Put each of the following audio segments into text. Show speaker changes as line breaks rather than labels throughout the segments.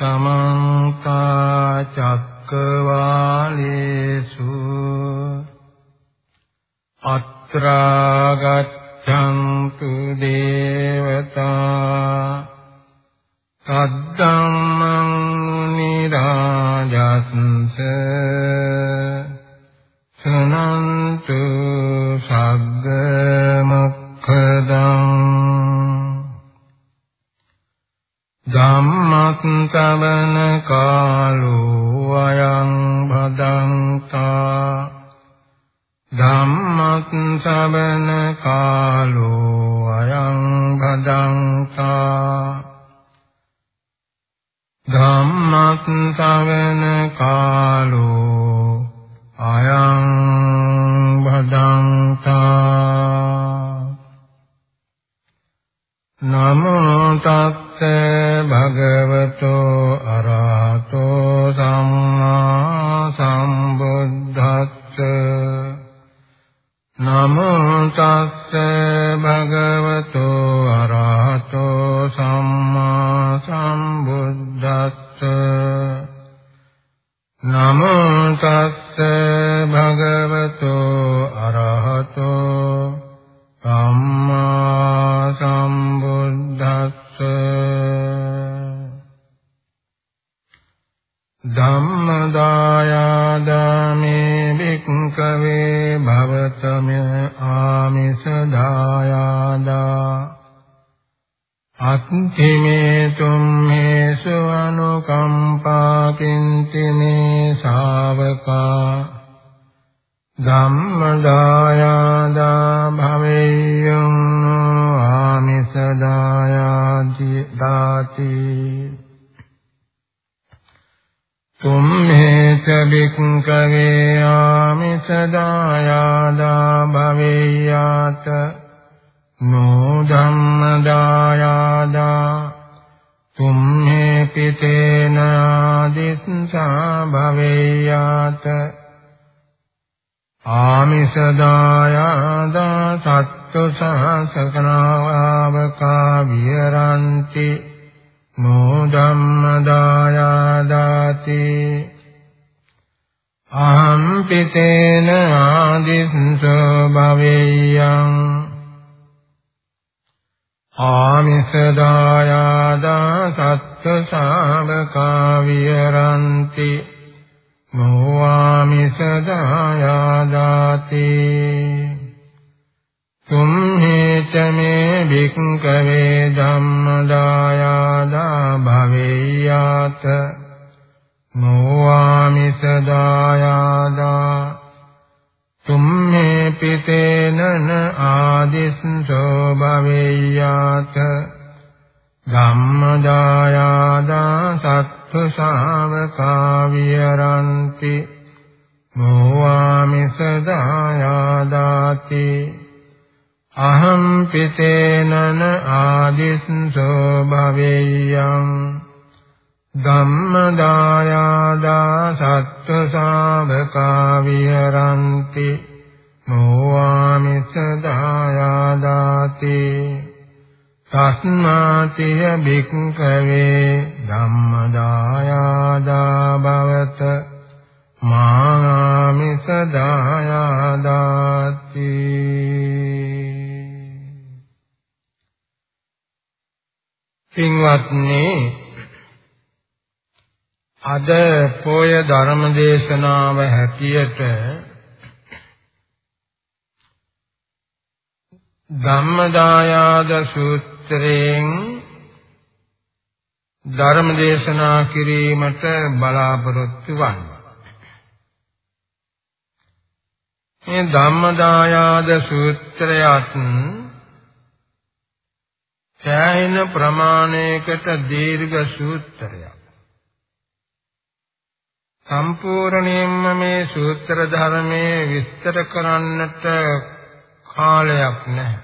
समन्ता चक्रवालेषु अत्रागच्छन्तु දාති තුම්මේස බික්කවේ ආමිස දායාදා භවෙය්‍යාත නෝ ධම්මදායාදා තුම්හේ පිතේන ආදිස්සා භවේයාත ආමිසදායාදා සත්තු සහසකනාවකා විහරಂತಿ නෝ ධම්මදායාදාති අහම් පිතේන ආදිස්සා භවේයං ආමිස දායාදා සත්ත්ව ශාවකා විහරಂತಿ මොවාමිස දායාදාති තුම්හේච මේ භික්ඛවේ ධම්මදායාදා භවෙය්‍යාත මොවාමිස දායාදා තුම්මේ පිතේනන ආදිස්සෝ භවෙය්‍යාත ධම්මදායාදා සත්තු ශාවකා විහරಂತಿ මොවාමිස දායාදාති අහම් පිතේනන ආදිස්සෝ භවෙය්‍යං ධම්මදායාදා සත්ත්ව ශාවකා විහරಂತಿ මොවාමිස දායාදාති තස්මාතිය භික්ඛවේ ධම්මදායාදා භවත මාමිස දායාදාති පින්වත්නි අද පොය ධර්ම දේශනාව හැටියට ධම්මදායාද සූත්‍රයෙන් ධර්ම දේශනා කිරීමට බලාපොරොත්තු වන්නේ. මේ ධම්මදායාද සූත්‍රයත් සෑහෙන ප්‍රමාණයකට දීර්ඝ සූත්‍රයක්. සම්පූර්ණයෙන්ම මේ සූත්‍ර ධර්මයේ විස්තර කරන්නට කාලයක් නැහැ.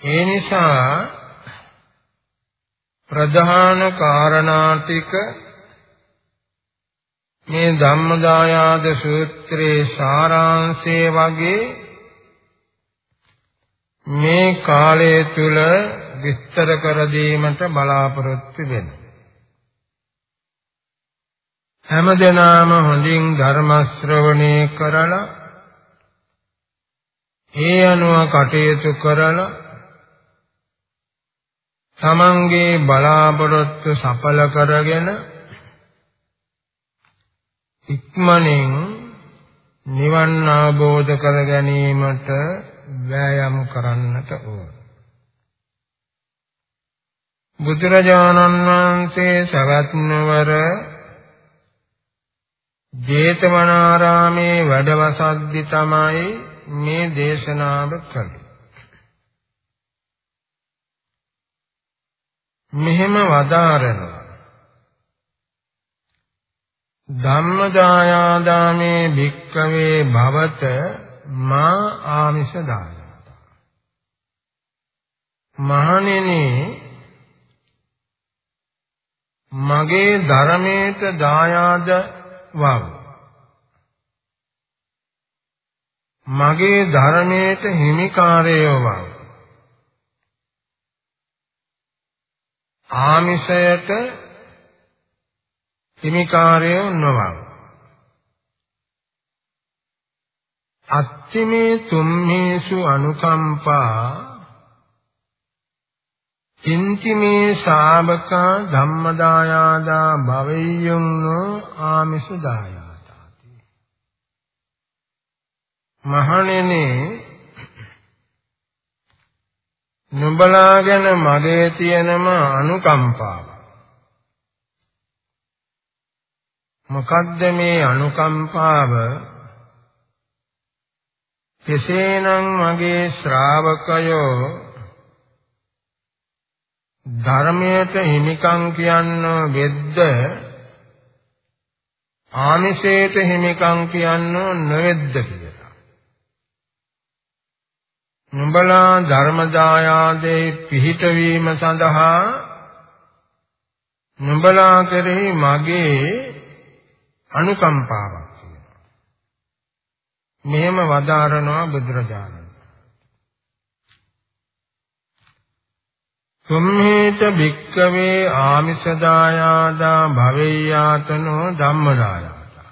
ඒ නිසා ප්‍රධාන කාරණා ටික මේ ධම්මදායාද සූත්‍රයේ සාරාංශය වගේ මේ කාලය තුල විස්තර කර දීමට බලාපොරොත්තු වෙනවා. හැමදෙනාම හොඳින් ධර්ම ශ්‍රවණය කරලා ඒ අනුව කටයුතු කරලා තමන්ගේ බලාපොරොත්තු සඵල කරගෙන ඉක්මනින් නිවන් අවබෝධ කර ගැනීමට වෑයම් කරන්නට ඕන. බුදුරජාණන් වහන්සේ සවැත් නුවර ජේතවනාරාමේ වැඩවසද්දි තමයි මේ දේශනාව කළේ. මෙහෙම වදාරනවා ධම්මදායාදාමේ භික්කවේ භවත මා ආමිෂ දායාදා මහණෙනි මගේ ධර්මයට දායාද වව මගේ ධර්මයට හිමිකාරයව වව ආමිෂයට හිමිකාරය නොවව අත්තිමේ තුම්මේසු අනුකම්පා කිංචිමේ ශාවකා ධම්මදායාදා භවෙය්‍යුන්නෝ ආමිෂ දායාදාති. මහණෙනි නුඹලා ගැන මගේ තියෙනම අනුකම්පාව. මොකද්ද මේ අනුකම්පාව? කෙසේනම් මගේ ශ්‍රාවකයෝ ධර්මයට හිමිකම් කියන්න වෙද්ද ආමිෂයට හිමිකම් කියන්න නොවෙද්ද කියලා. නුඹලා ධර්ම දායාදේ පිහිටවීම සඳහා නුඹලා කෙරෙහි මගේ අනුකම්පාවක් තියෙනවා. මෙහෙම වදාරනවා බුදුරජාණන්. සම්මේත භික්කවේ ආමිෂදායාදා භවෙය්‍යාතනෝ ධම්මදායාදා.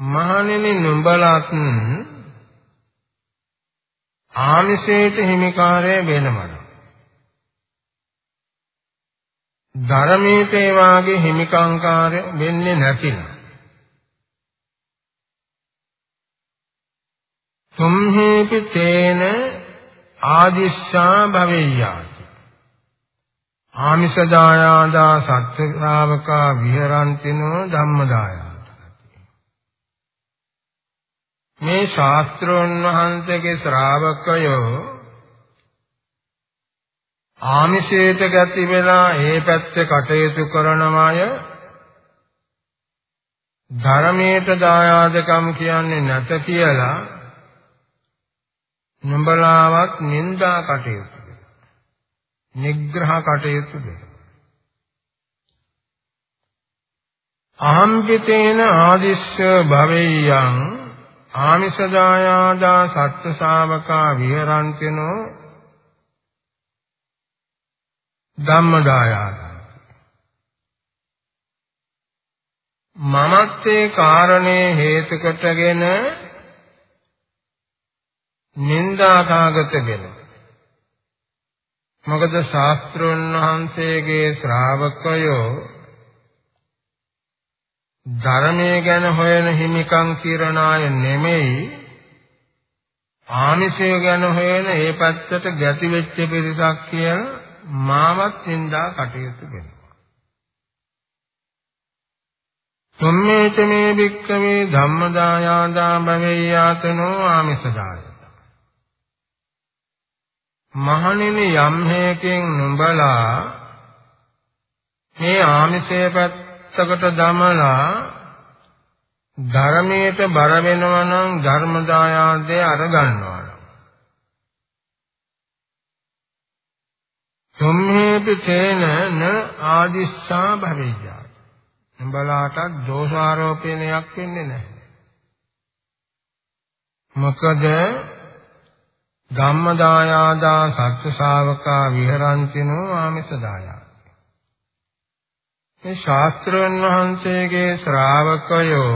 මහණෙනි නුඹලත් ආමිෂයට හිමිකාරය වෙනවද? ධර්මීත ඒ වාගේ හිමිකංකාරය වෙන්නේ නැතිනම් තුම්හේපි තේන ආදිස්සා භවෙය්‍යාති ආමිෂ දායාදා සත්‍ය ශ්‍රාවකා විහරන්තිනෝ ධම්මදායාති මේ ශාස්ත්‍රෝන් වහන්සේගේ ශ්‍රාවකයෝ ආමිෂයට ගති වෙලා ඒ පැත්තේ කටයුතු කරනමය ධර්මයට දායාදකම් කියන්නේ නැත කියලා නුඹලාවත් නිന്ദා කටයුතු නිග්‍රහ කටයුතු අහම්පිතේන ආදිස්ස භවෙය්‍යං ආමිසදායාදා සත්‍ය ශාවකා විහරන්තිනෝ ධම්මදායාද. මමත්තේ කාරණේ හේතු කොටගෙන නින්දාකාගත වෙනවා. මොකද ශාස්ත්‍රඥ වහන්සේගේ ශ්‍රාවකයෝ ධර්මයේ ගැන හොයන හිමිකම් කිරණ අය නෙමෙයි ආමිෂය ගැන හොයන ඒ පැත්තට ගැති වෙච්ච පිරිසක් කියලා මාවත් නින්දා කටයුතු වෙනවා. සම්මේත මේ වික්කමේ ධම්මදායාදා භවෙය්‍යාතනෝ ආමිෂදාය මහණෙනි යම් හේකින් නුඹලා මේ ආමිෂය පැත්තකට දමලා ධර්මයට බර වෙනවා නම් ධර්ම දායාදේ අරගන්නවා නම්. සම්මේපි තේන න ආදිස්සා භවිජ්ජා. නුඹලාට දෝෂාරෝපණයක් වෙන්නේ නැහැ. මොකද ධම්මදායාදා සත්‍ය ශාවකා විහරන්තිනෝ ආමිසදායා මේ ශාස්ත්‍රඥ වහන්සේගේ ශ්‍රාවකයෝ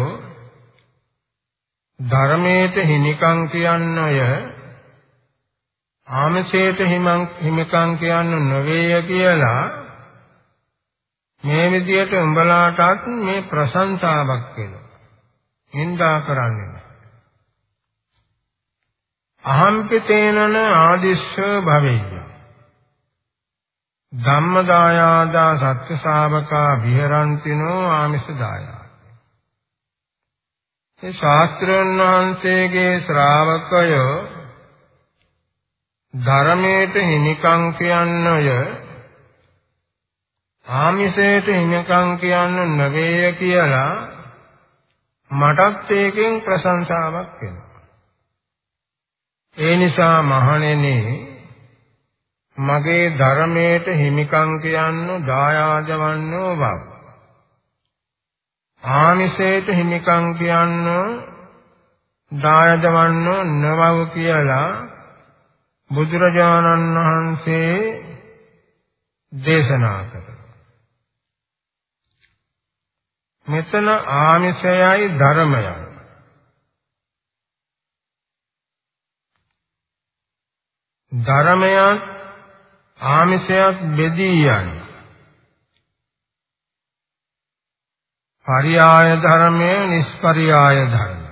ධර්මයට හිමිකම් කියන්නය ආමසේට හිමිකම් කියන්න නොවේය කියලා මේ විදියට උඹලාටත් මේ ප්‍රශංසාවක් වෙනවා. නින්දා කරන්නේ. අහම්පිතේනන ආදිස්ස භවෙය්‍ය. ධම්මදායාදා සත්‍ය ශාවකා විහරන්තිනෝ ආමිෂ දායා. ඒ ශාස්ත්‍රඥ වහන්සේගේ ශ්‍රාවකයෝ ධර්මයට හිමිකම් කියන්නය ආමිෂයට හිමිකම් කියන්න නෙවෙයි කියලා මටත් ඒකෙන් ප්‍රශංසාවක් වෙනවා. ඒ නිසා මහණෙනි මගේ ධර්මයට හිමිකම් කියන්න දායාදවන්නෝ බව. ආමිෂයට හිමිකම් කියන්න දායදවන්නෝ නවව කියලා බුදුරජාණන් වහන්සේ දේශනා කළා. මෙතන ආමිෂයයි ධර්මයයි. ධර්මයත් ආමිෂයත් බෙදී යන්නේ. පරියාය ධර්මය නිෂ්පරියාය ධර්මය.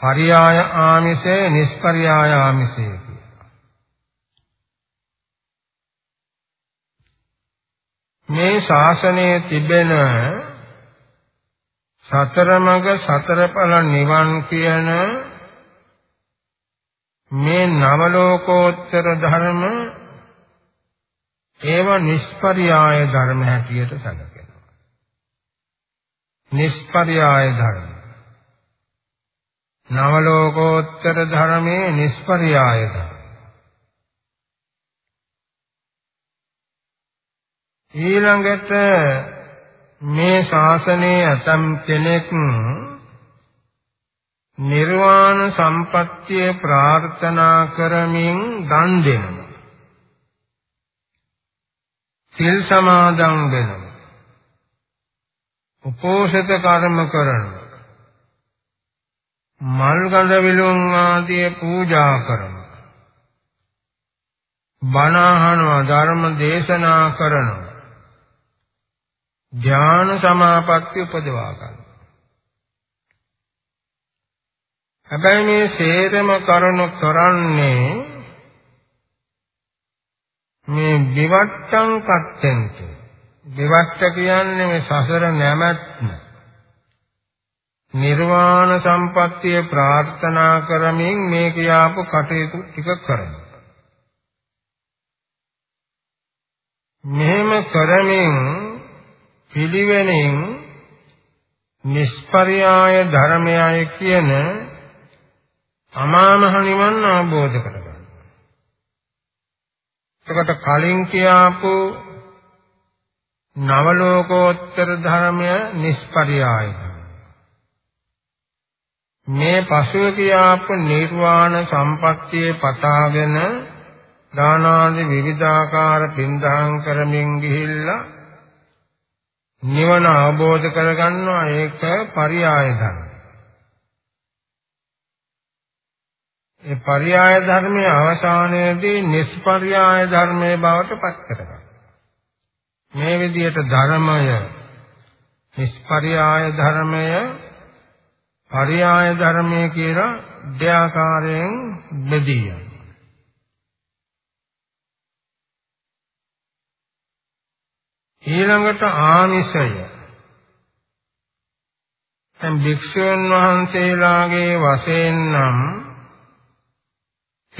පරියාය ආමිෂය නිෂ්පරියාය ආමිෂය මේ ශාසනයේ තිබෙන සතරමග සතරඵල නිවන් කියන මේ නව ලෝකෝත්තර ධර්ම ඒව නිෂ්පරියාය ධර්ම හැටියට සැලකෙනවා. නිෂ්පරියාය ධර්ම. නව ලෝකෝත්තර ධර්මයේ නිෂ්පරියාය ධර්ම. ඊළඟට මේ ශාසනයේ ඇතම් කෙනෙක් නිර්වාණ සම්පත්තිය ප්‍රාර්ථනා කරමින් දන් දෙනවා. සිල් සමාදන් වෙනවා. උපෝෂිත කර්ම කරනවා. මල් ගඳ විලුම් ආදී පූජා කරනවා. බණ අහනවා ධර්ම දේශනා කරනවා. ඥාන සමාපatti උපදවා ගන්නවා. හැබැයි මේ සේරම කරුණු කරන්නේ මේ විවට්ටං කත්තෙන්ට විවට්ට කියන්නේ මේ සසර නැමැත්ම. නිර්වාණ සම්පත්තිය ප්‍රාර්ථනා කරමින් මේ කියාපු කටයුතු ටික කරනවා. මෙහෙම කරමින් පිළිවෙලින් නිෂ්පර්යාය ධර්මයයි කියන අමා මහ නිවන් අවබෝධ කරගන්න. එතකොට කලින් කියාපු නව ලෝකෝත්තර ධර්මය නිෂ්පරියාය මේ පසුව කියාපු නිර්වාණ සම්පත්තියේ පතාගෙන දානාදී විවිධාකාර පින්දහම් කරමින් ගිහිල්ලා නිවන අවබෝධ කරගන්නවා ඒක පරියාය ධර්ම. ඒ පర్యాయ ධර්මයේ අවසානයේදී නිෂ්පర్యాయ ධර්මයේ බවට පත් කරගන්න. මේ විදිහට ධර්මය නිෂ්පర్యాయ ධර්මය පర్యాయ ධර්මය කියලා දෙආකාරයෙන් බෙදී යනවා. ඊළඟට ආනිසය දැන් භික්ෂුන් වහන්සේලාගේ වශයෙන් නම්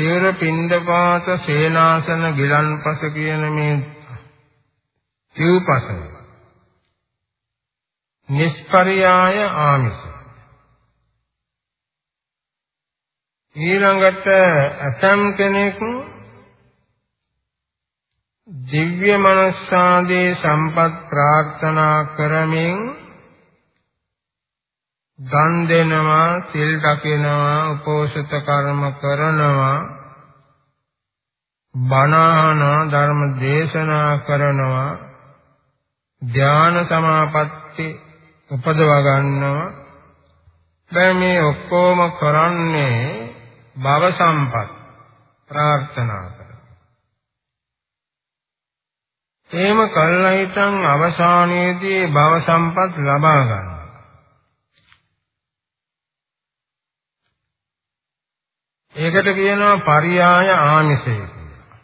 තේර පින්ඩපාත සේනාසන ගිලන්පස කියන මේ සිව්පස නිෂ්පරියාය ආමිස. ඊළඟට අතම් කෙනෙක් දිව්‍ය මනස්සාදී සම්පත් ප්‍රාර්ථනා කරමින් දන් දෙනවා, සිල් රකිනවා, උපෝසත කර්ම කරනවා, බණාන ධර්ම දේශනා කරනවා, ධාන සමාපatti උපදවා ගන්නවා. දැන් මේ ඔක්කොම කරන්නේ භව සම්පත් ප්‍රාර්ථනා කරනවා. එහෙම කළා හිටන් අවසානයේදී භව සම්පත් ලබා ගන්නවා. ඒකට කියනවා පරියාය ආමිසය කියලා.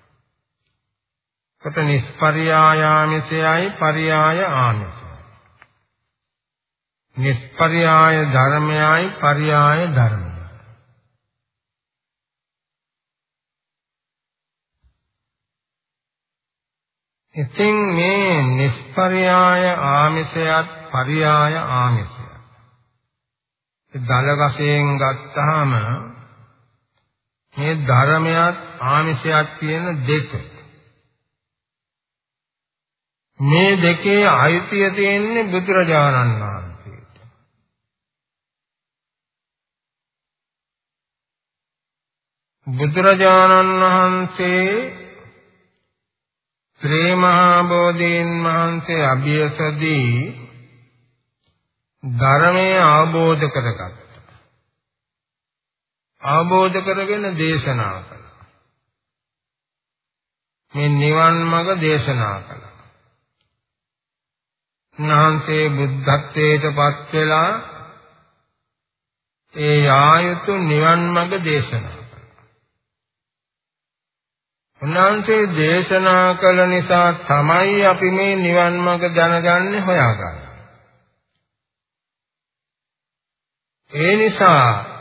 කොට නිස්පරියායාමිසයයි පරියාය ආමිසය. නිස්පරියාය ධර්මයයි පරියාය ධර්මයයි. ඉතින් මේ නිස්පරියාය ආමිසයත් පරියාය ආමිසයත් දල වශයෙන් ගත්තාම මේ ධර්මයක් ආමිෂයක් කියන දෙක. මේ දෙකේ අයිතිය තියෙන්නේ බුදුරජාණන් වහන්සේට. බුදුරජාණන් වහන්සේ ශ්‍රී මහා බෝධීන් වහන්සේ අභියසදී ධර්මයේ අවබෝධ කරගත්තා. අවබෝධ කරගෙන දේශනා කළා. මේ නිවන් මඟ දේශනා කළා. උන්වහන්සේ බුද්ධත්වයට පත් වෙලා ඒ ආයතු නිවන් මඟ දේශනා කළා. උන්වහන්සේ දේශනා කළ නිසා තමයි අපි මේ නිවන් මඟ දැනගන්නේ හොයාගන්නේ. ඒ නිසා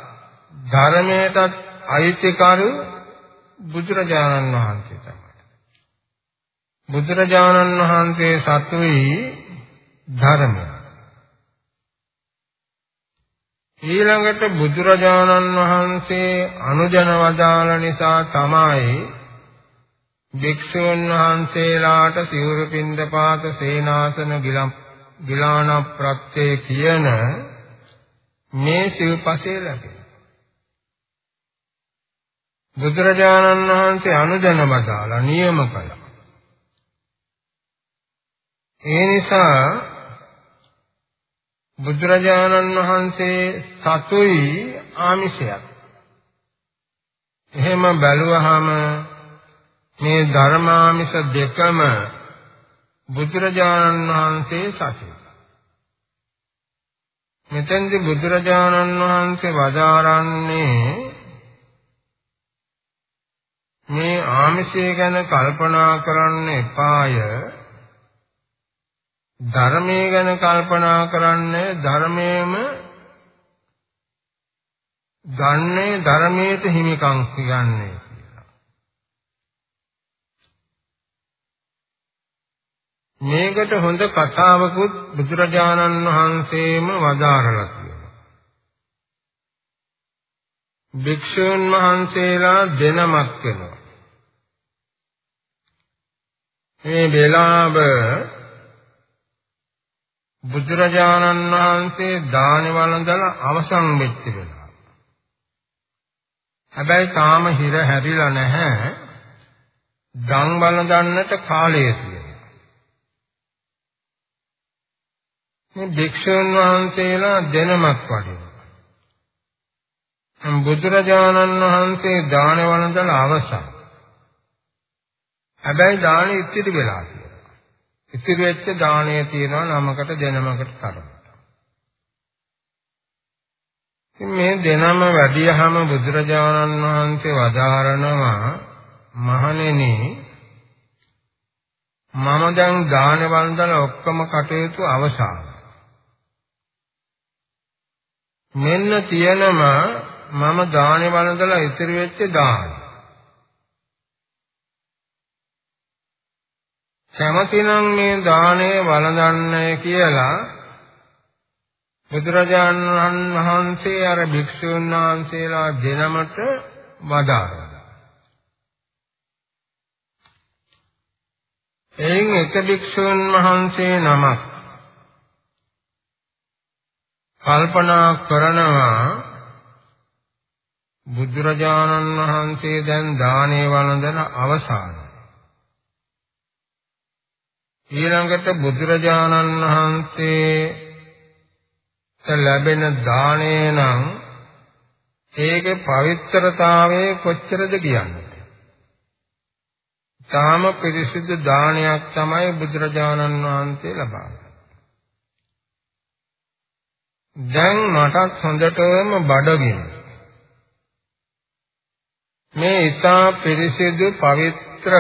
ධර්මයටත් අයිතිකරු බුදුරජාණන් වහන්සේ තමයි. බුදුරජාණන් වහන්සේ සතුයි ධර්මය. ඊළඟට බුදුරජාණන් වහන්සේ අනුජන වදාළ නිසා තමයි භික්ෂුන් වහන්සේලාට සිවුරු පින්දපාත සේනාසන ගිලාන ප්‍රත්‍යේ කියන මේ සිව්පසේ ලැබෙනවා. බුදුරජාණන් වහන්සේ අනුදැන බදාලා නියම කළා. ඒ නිසා බුදුරජාණන් වහන්සේ සතුයි ආමිෂයක්. එහෙම බැලුවහම මේ ධර්මාමිෂ දෙකම බුදුරජාණන් වහන්සේ සතුයි. මෙතෙන්දී බුදුරජාණන් වහන්සේ වදාරන්නේ මේ ආමිෂය ගැන කල්පනා කරන්න එපාය ධර්මයේ ගැන කල්පනා කරන්න ධර්මයේම ගන්නේ ධර්මයට හිමිකම් කියන්නේ කියලා. මේකට හොඳ කතාවකුත් බුදුරජාණන් වහන්සේම වදාරලා තියෙනවා. භික්ෂුන් වහන්සේලා දෙනමක් වෙනවා. මේ වෙලාව බුදුරජාණන් වහන්සේ දානි වළඳලා අවසන් වෙච්ච වෙලාව. හැබැයි තාම හිර හැරිලා නැහැ. දන් වළඳන්නට කාලය තියෙනවා. මේ භික්ෂුන් වහන්සේලා දෙනමක් වඩිනවා. බුදුරජාණන් වහන්සේ දාන වළඳලා අවසන්. හැබැයි දාණය ඉතිරි වෙලා තියෙනවා. ඉතිරි වෙච්ච දාණය තියෙනවා නමකට දෙනමකට තරමට. මේ දෙනම වැඩියහම බුදුරජාණන් වහන්සේ වදාරනවා මහණෙනි මම දැන් දාන වන්දන ඔක්කොම කටයුතු අවසන්. මෙන්න තියෙනම මම දාන වන්දලා ඉතිරි වෙච්ච දාන. කැමතිනම් මේ දාණය වළඳන්නේ කියලා බුදුරජාණන් වහන්සේ අර භික්ෂුන් වහන්සේලා දෙනමට වදාළා. එයින් එක භික්ෂුන් වහන්සේ නමක් කල්පනා කරනවා බුදුරජාණන් වහන්සේ දැන් දානේ වළඳන අවසානයි. ඊළඟට බුදුරජාණන් වහන්සේට ලැබෙන දානේ නම් ඒකේ පවිත්‍රතාවය කොච්චරද කියන්නේ. තාම පිරිසිදු දානයක් තමයි බුදුරජාණන් වහන්සේ ලබන්නේ. දැන් මටත් හොඳටම බඩගින්න. මේ ඊතා පිරිසිදු පවිත්‍ර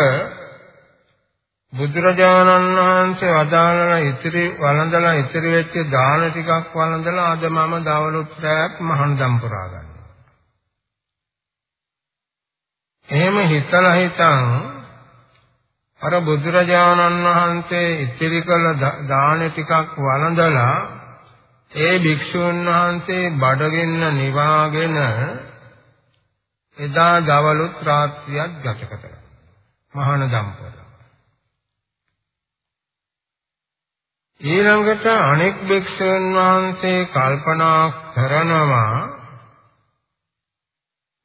බුදුරජාණන් වහන්සේ වදාළන ඉතිරි වළඳලා ඉතිරි වෙච්ච දාන ටිකක් වළඳලා අද මම දවලුත් රැක් මහන්දම් පුරා ගන්නවා. එහෙම හිතලා හිතන් අර බුදුරජාණන් වහන්සේ ඉතිරි කළ දාන ටිකක් වළඳලා ඒ භික්ෂුන් වහන්සේ බඩගින්න නිවාගෙන එදා දවලුත් රාත්‍රියක් ගත කළා. මහානදම් ඊළඟට අනෙක් භික්ෂුන් වහන්සේ කල්පනා කරනවා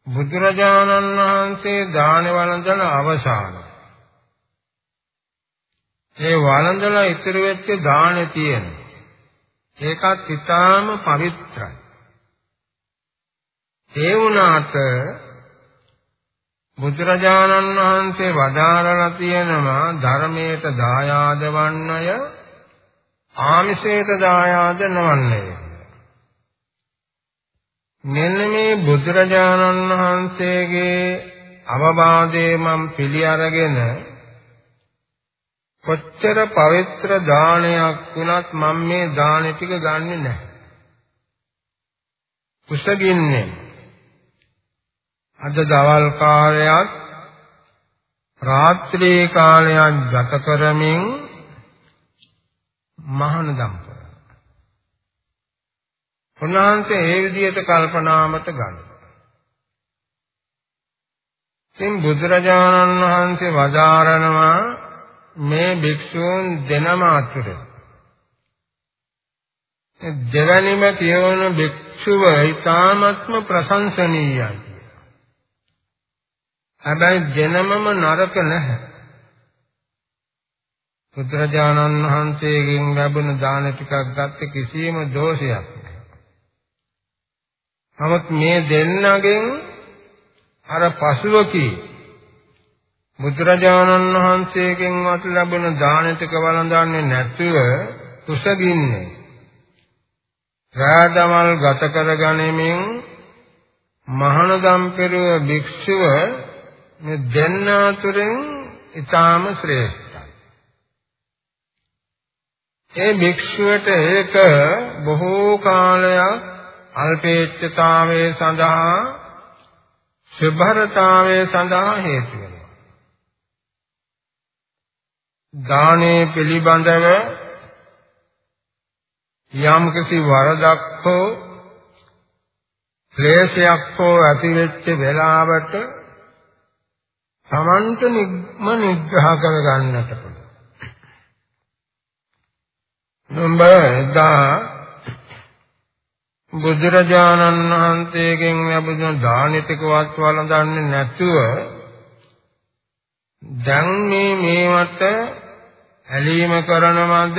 බුදුරජාණන් වහන්සේ දාන වළඳන අවසාන. ඒ වළඳලා ඉතුරු වෙච්ච දානේ තියෙන. ඒකත් ඊටාම පවිත්‍රයි. ඒ වුණාට බුදුරජාණන් වහන්සේ වදාරලා තියෙනවා ධර්මයට දායාද වන්නය ආමිෂයට දායාද නොවන්නේ. මෙන්න මේ බුදුරජාණන් වහන්සේගේ අවබෝධය මම පිළි අරගෙන කොච්චර පවිත්‍ර දානයක් වුණත් මම මේ දාන ටික ගන්නෙ නැහැ. කුසගින්නේ අද දවල් කාලයක් රාත්‍රී කාලයක් ගත කරමින් මහානදම් කරා. උන්වහන්සේ ඒ විදිහට කල්පනාමට ගන්නවා. ඉතින් බුදුරජාණන් වහන්සේ වදාරනවා මේ භික්ෂූන් දෙනම අතර දෙවැනිම කියවන භික්ෂුව ඊ타ත්ම ප්‍රශංසනීයයි. හැබැයි දෙනමම නරක නැහැ. බුදුරජාණන් වහන්සේගෙන් ලැබුණ දාන ටිකක් ගත්තේ කිසියම් දෝෂයක් නැහැ. නමුත් මේ දෙන්නගෙන් අර පසුවකී බුදුරජාණන් වහන්සේගෙන්වත් ලැබුණ දාන ටික වළඳන්නේ නැතුව කුසගින්නේ. රාදමල් ගත කරගැනීමෙන් මහානදම් පෙරුව භික්ෂුව මේ දෙන්න අතරින් ඊටාම ශ්‍රේෂ්ඨ ඒ භික්ෂුවට ඒක බොහෝ කාලයක් අල්පේච්ඡතාවයේ සඳහා සුභරතාවයේ සඳහා හේතු වෙනවා. දානේ පිළිබඳව යම් කිසි වරදක් හෝ ක්ලේශයක් හෝ ඇති වෙච්ච වෙලාවට Tamanට නිග්ම නිග්‍රහ කර ගන්නට පුළුවන්. නොබදා බුදුරජාණන් වහන්සේගෙන් ලැබුණ දානිතකවත් වළඳන්නේ නැතුව දැන් මේ මේවට ඇලීම කරනවද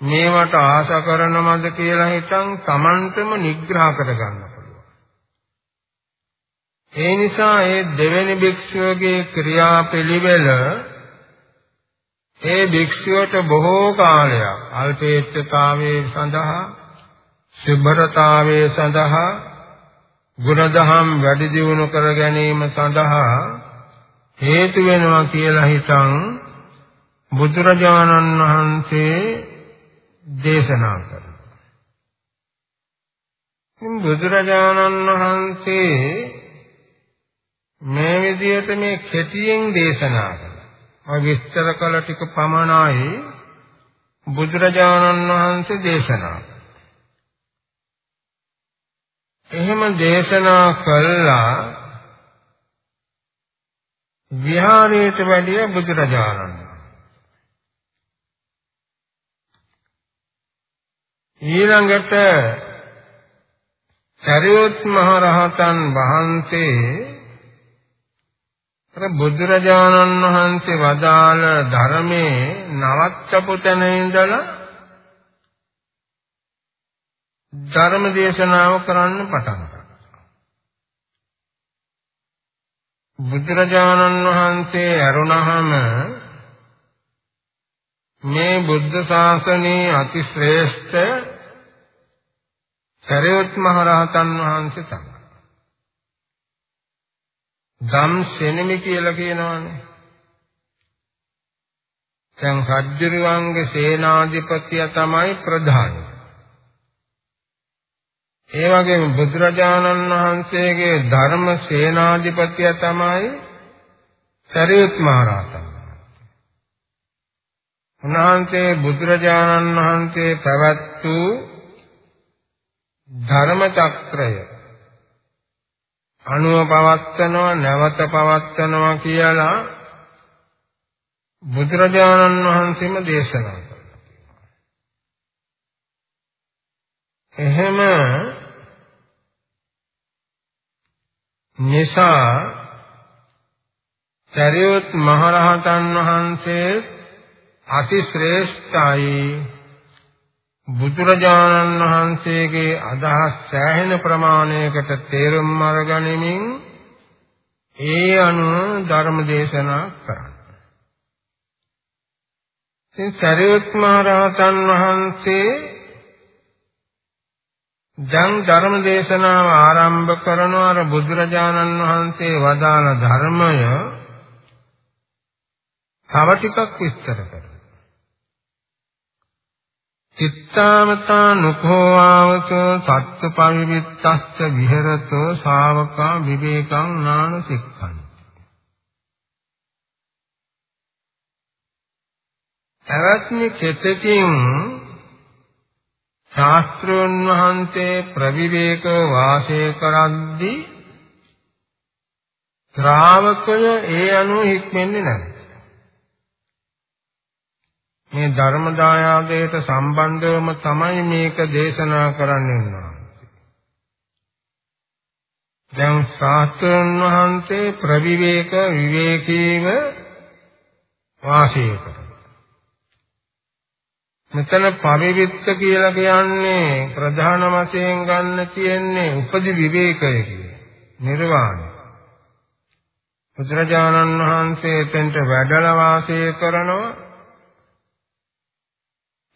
මේවට ආශ කරනවද කියලා හිතන් Tamanටම නිග්‍රහ කරගන්න පුළුවන්. ඒ නිසා ඒ දෙවෙනි භික්ෂුවගේ ක්‍රියාපිළිවෙල ඒ භික්ෂුවට බොහෝ කාලයක් අල්පේච්ඡතාවයේ සඳහා සුභරතාවයේ සඳහා ගුණදහම් වැඩි දියුණු කර ගැනීම සඳහා හේතු වෙනවා කියලා හිතන් බුදුරජාණන් වහන්සේ දේශනා කරනවා. බුදුරජාණන් වහන්සේ මේ විදිහට මේ කෙටියෙන් දේශනා කළා. ඔය විස්තර කළ ටික පමණයි බුදුරජාණන් වහන්සේ දේශනා එහෙම දේශනා කළා විහාරයට වැඩිය බුදුරජාණන් ඊළඟට සරියුත් මහ රහතන් වහන්සේ අර බුදුරජාණන් වහන්සේ වදාළ ධර්මයේ නවත්තපු තැන ඉඳලා ධර්ම දේශනාව කරන්න පටන් ගත්තා. බුදුරජාණන් වහන්සේ අරුණහම මේ බුද්ධ ශාසනයේ අති ශ්‍රේෂ්ඨ සරියුත් මහ රහතන් වහන්සේ තමයි. ධම් සෙනෙමි කියලා කියනවානේ. දැන් රජ්ජුරුවන්ගේ සේනාධිපතිය තමයි ප්‍රධානි. ඒ වගේම බුදුරජාණන් වහන්සේගේ ධර්ම සේනාධිපතිය තමයි සරියුත් මහ රහතන් උන්වහන්සේ බුදුරජාණන් වහන්සේ පැවැත් වූ ධර්ම චක්‍රය අනුව පවත්නවා නැවත පවත්නවා කියලා බුදුරජාණන් වහන්සේම දේශනා කළා. එහෙම නිසා සරියුත් මහරහතන් වහන්සේ අති ශ්‍රේෂ්ඨයි බුදුරජාණන් වහන්සේගේ අදහස් සෑහෙන ප්‍රමාණයකට තේරුම් අරගනිමින් ඒ අනුව ධර්ම දේශනා කරන්න. ඉතින් සරියුත් මහ රහතන් වහන්සේ දැන් ධර්ම දේශනාව ආරම්භ කරනවා අර බුදුරජාණන් වහන්සේ වදාළ ධර්මය තව ටිකක් විස්තර කරනවා. චිත්තාමතා නුඛෝවසෝ සත්ත්ව පවිවිත්තස්ස විහෙරතෝ ශාවකා විවේකං නාන සික්ඛං එවත්නි කෙතකින් ශාස්ත්‍රෝන් වහන්සේ ප්‍රවිවේක වාසය කරද්දී ශ්‍රාවකය ඒ අනුව හික්මෙන්නේ නැහැ. මේ ධර්ම දායාදයට සම්බන්ධවම තමයි මේක දේශනා කරන්නේ දැන් ශාස්ත්‍රඥ වහන්සේ ප්‍රවිවේක විවේකීව වාසය කරනවා. මෙතන පරිවිත්ත කියලා කියන්නේ ප්‍රධාන වශයෙන් ගන්න තියෙන්නේ උපදි විවේකය කියන්නේ. නිර්වාණය. බුදුරජාණන් වහන්සේ එතෙන්ට වැඩලා වාසය කරනවා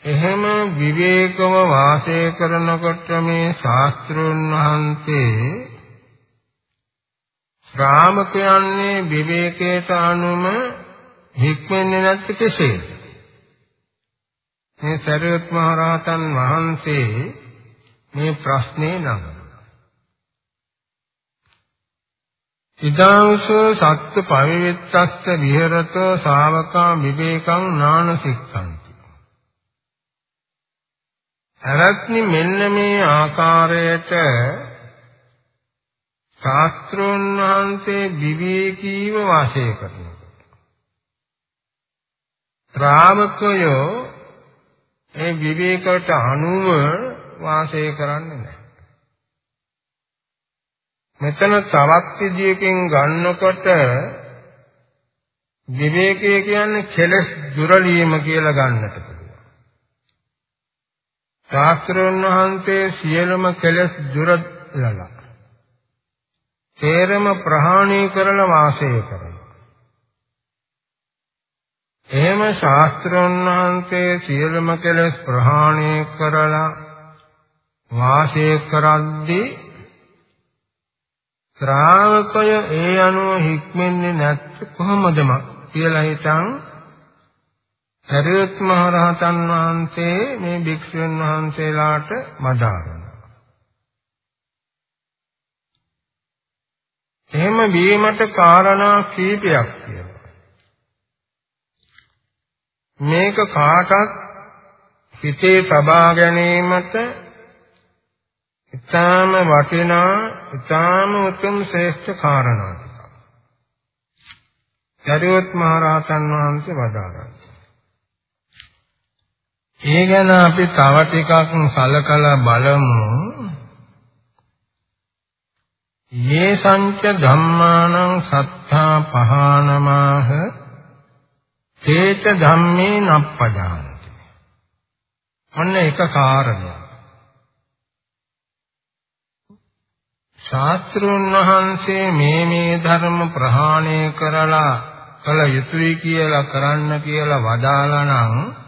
එහෙම විවේකව වාසය කරනකොට මේ ශාස්ත්‍රුන් වහන්සේ ශ්‍රාමකයන්නේ විවේකයට අනුම හික්මන්නේ නැත්te කෙසේද? මේ සරියුත් මහ රහතන් වහන්සේ මේ ප්‍රශ්නේ නගනවා. ඉදාංශෝ සත්ත්ව පවිවිත්තස්ස විහෙරතෝ ශාවකා විවේකං නානසික්ඛං ඇවත්නි මෙන්න මේ ආකාරයට ශාස්ත්‍රෝන් වහන්සේ විවේකීව වාසය කරනවා. ශ්‍රාවකයෝ ඒ විවේකයට අනුව වාසය කරන්නේ නැහැ. මෙතන තවත් විදියකින් ගන්නකොට විවේකය කියන්නේ කෙලස් දුරලීම කියලා ගන්නට ශාස්ත්‍රඥ වහන්සේ සියලුම කෙලෙස් දුරලලා තේරම ප්‍රහාණය කරලා වාසය කරනවා. එහෙම ශාස්ත්‍රඥ වහන්සේ සියලුම කෙලෙස් ප්‍රහාණය කරලා වාසය කරද්දී ශ්‍රාවකය ඒ අනුව හික්මෙන්නේ නැත්නම් කොහොමද කියලා හිතන් සරියුත් මහ රහතන් වහන්සේ මේ භික්ෂුන් වහන්සේලාට මදාරනවා. එහෙම වීමට කාරණා කීපයක් තියෙනවා. මේක කාටත් හිතේ තබා ගැනීමට ඊටාම වටිනා ඊටාම උතුම් ශ්‍රේෂ්ඨ කාරණා ටිකක්. සරියුත් මහ රහතන් වහන්සේ වදාරනවා. ඒ ගැන අපි තව ටිකක් සලකලා බලමු. යේ සංච ධම්මානං සත්තා පහනමාහ තේත ධම්මේ නප්පජානති. ඔන්න එක කාරණයක්. ශාස්ත්‍රුන් වහන්සේ මේ මේ ධර්ම ප්‍රහාණය කරලා කළ යුතුයි කියලා කරන්න කියලා වදාලා නම්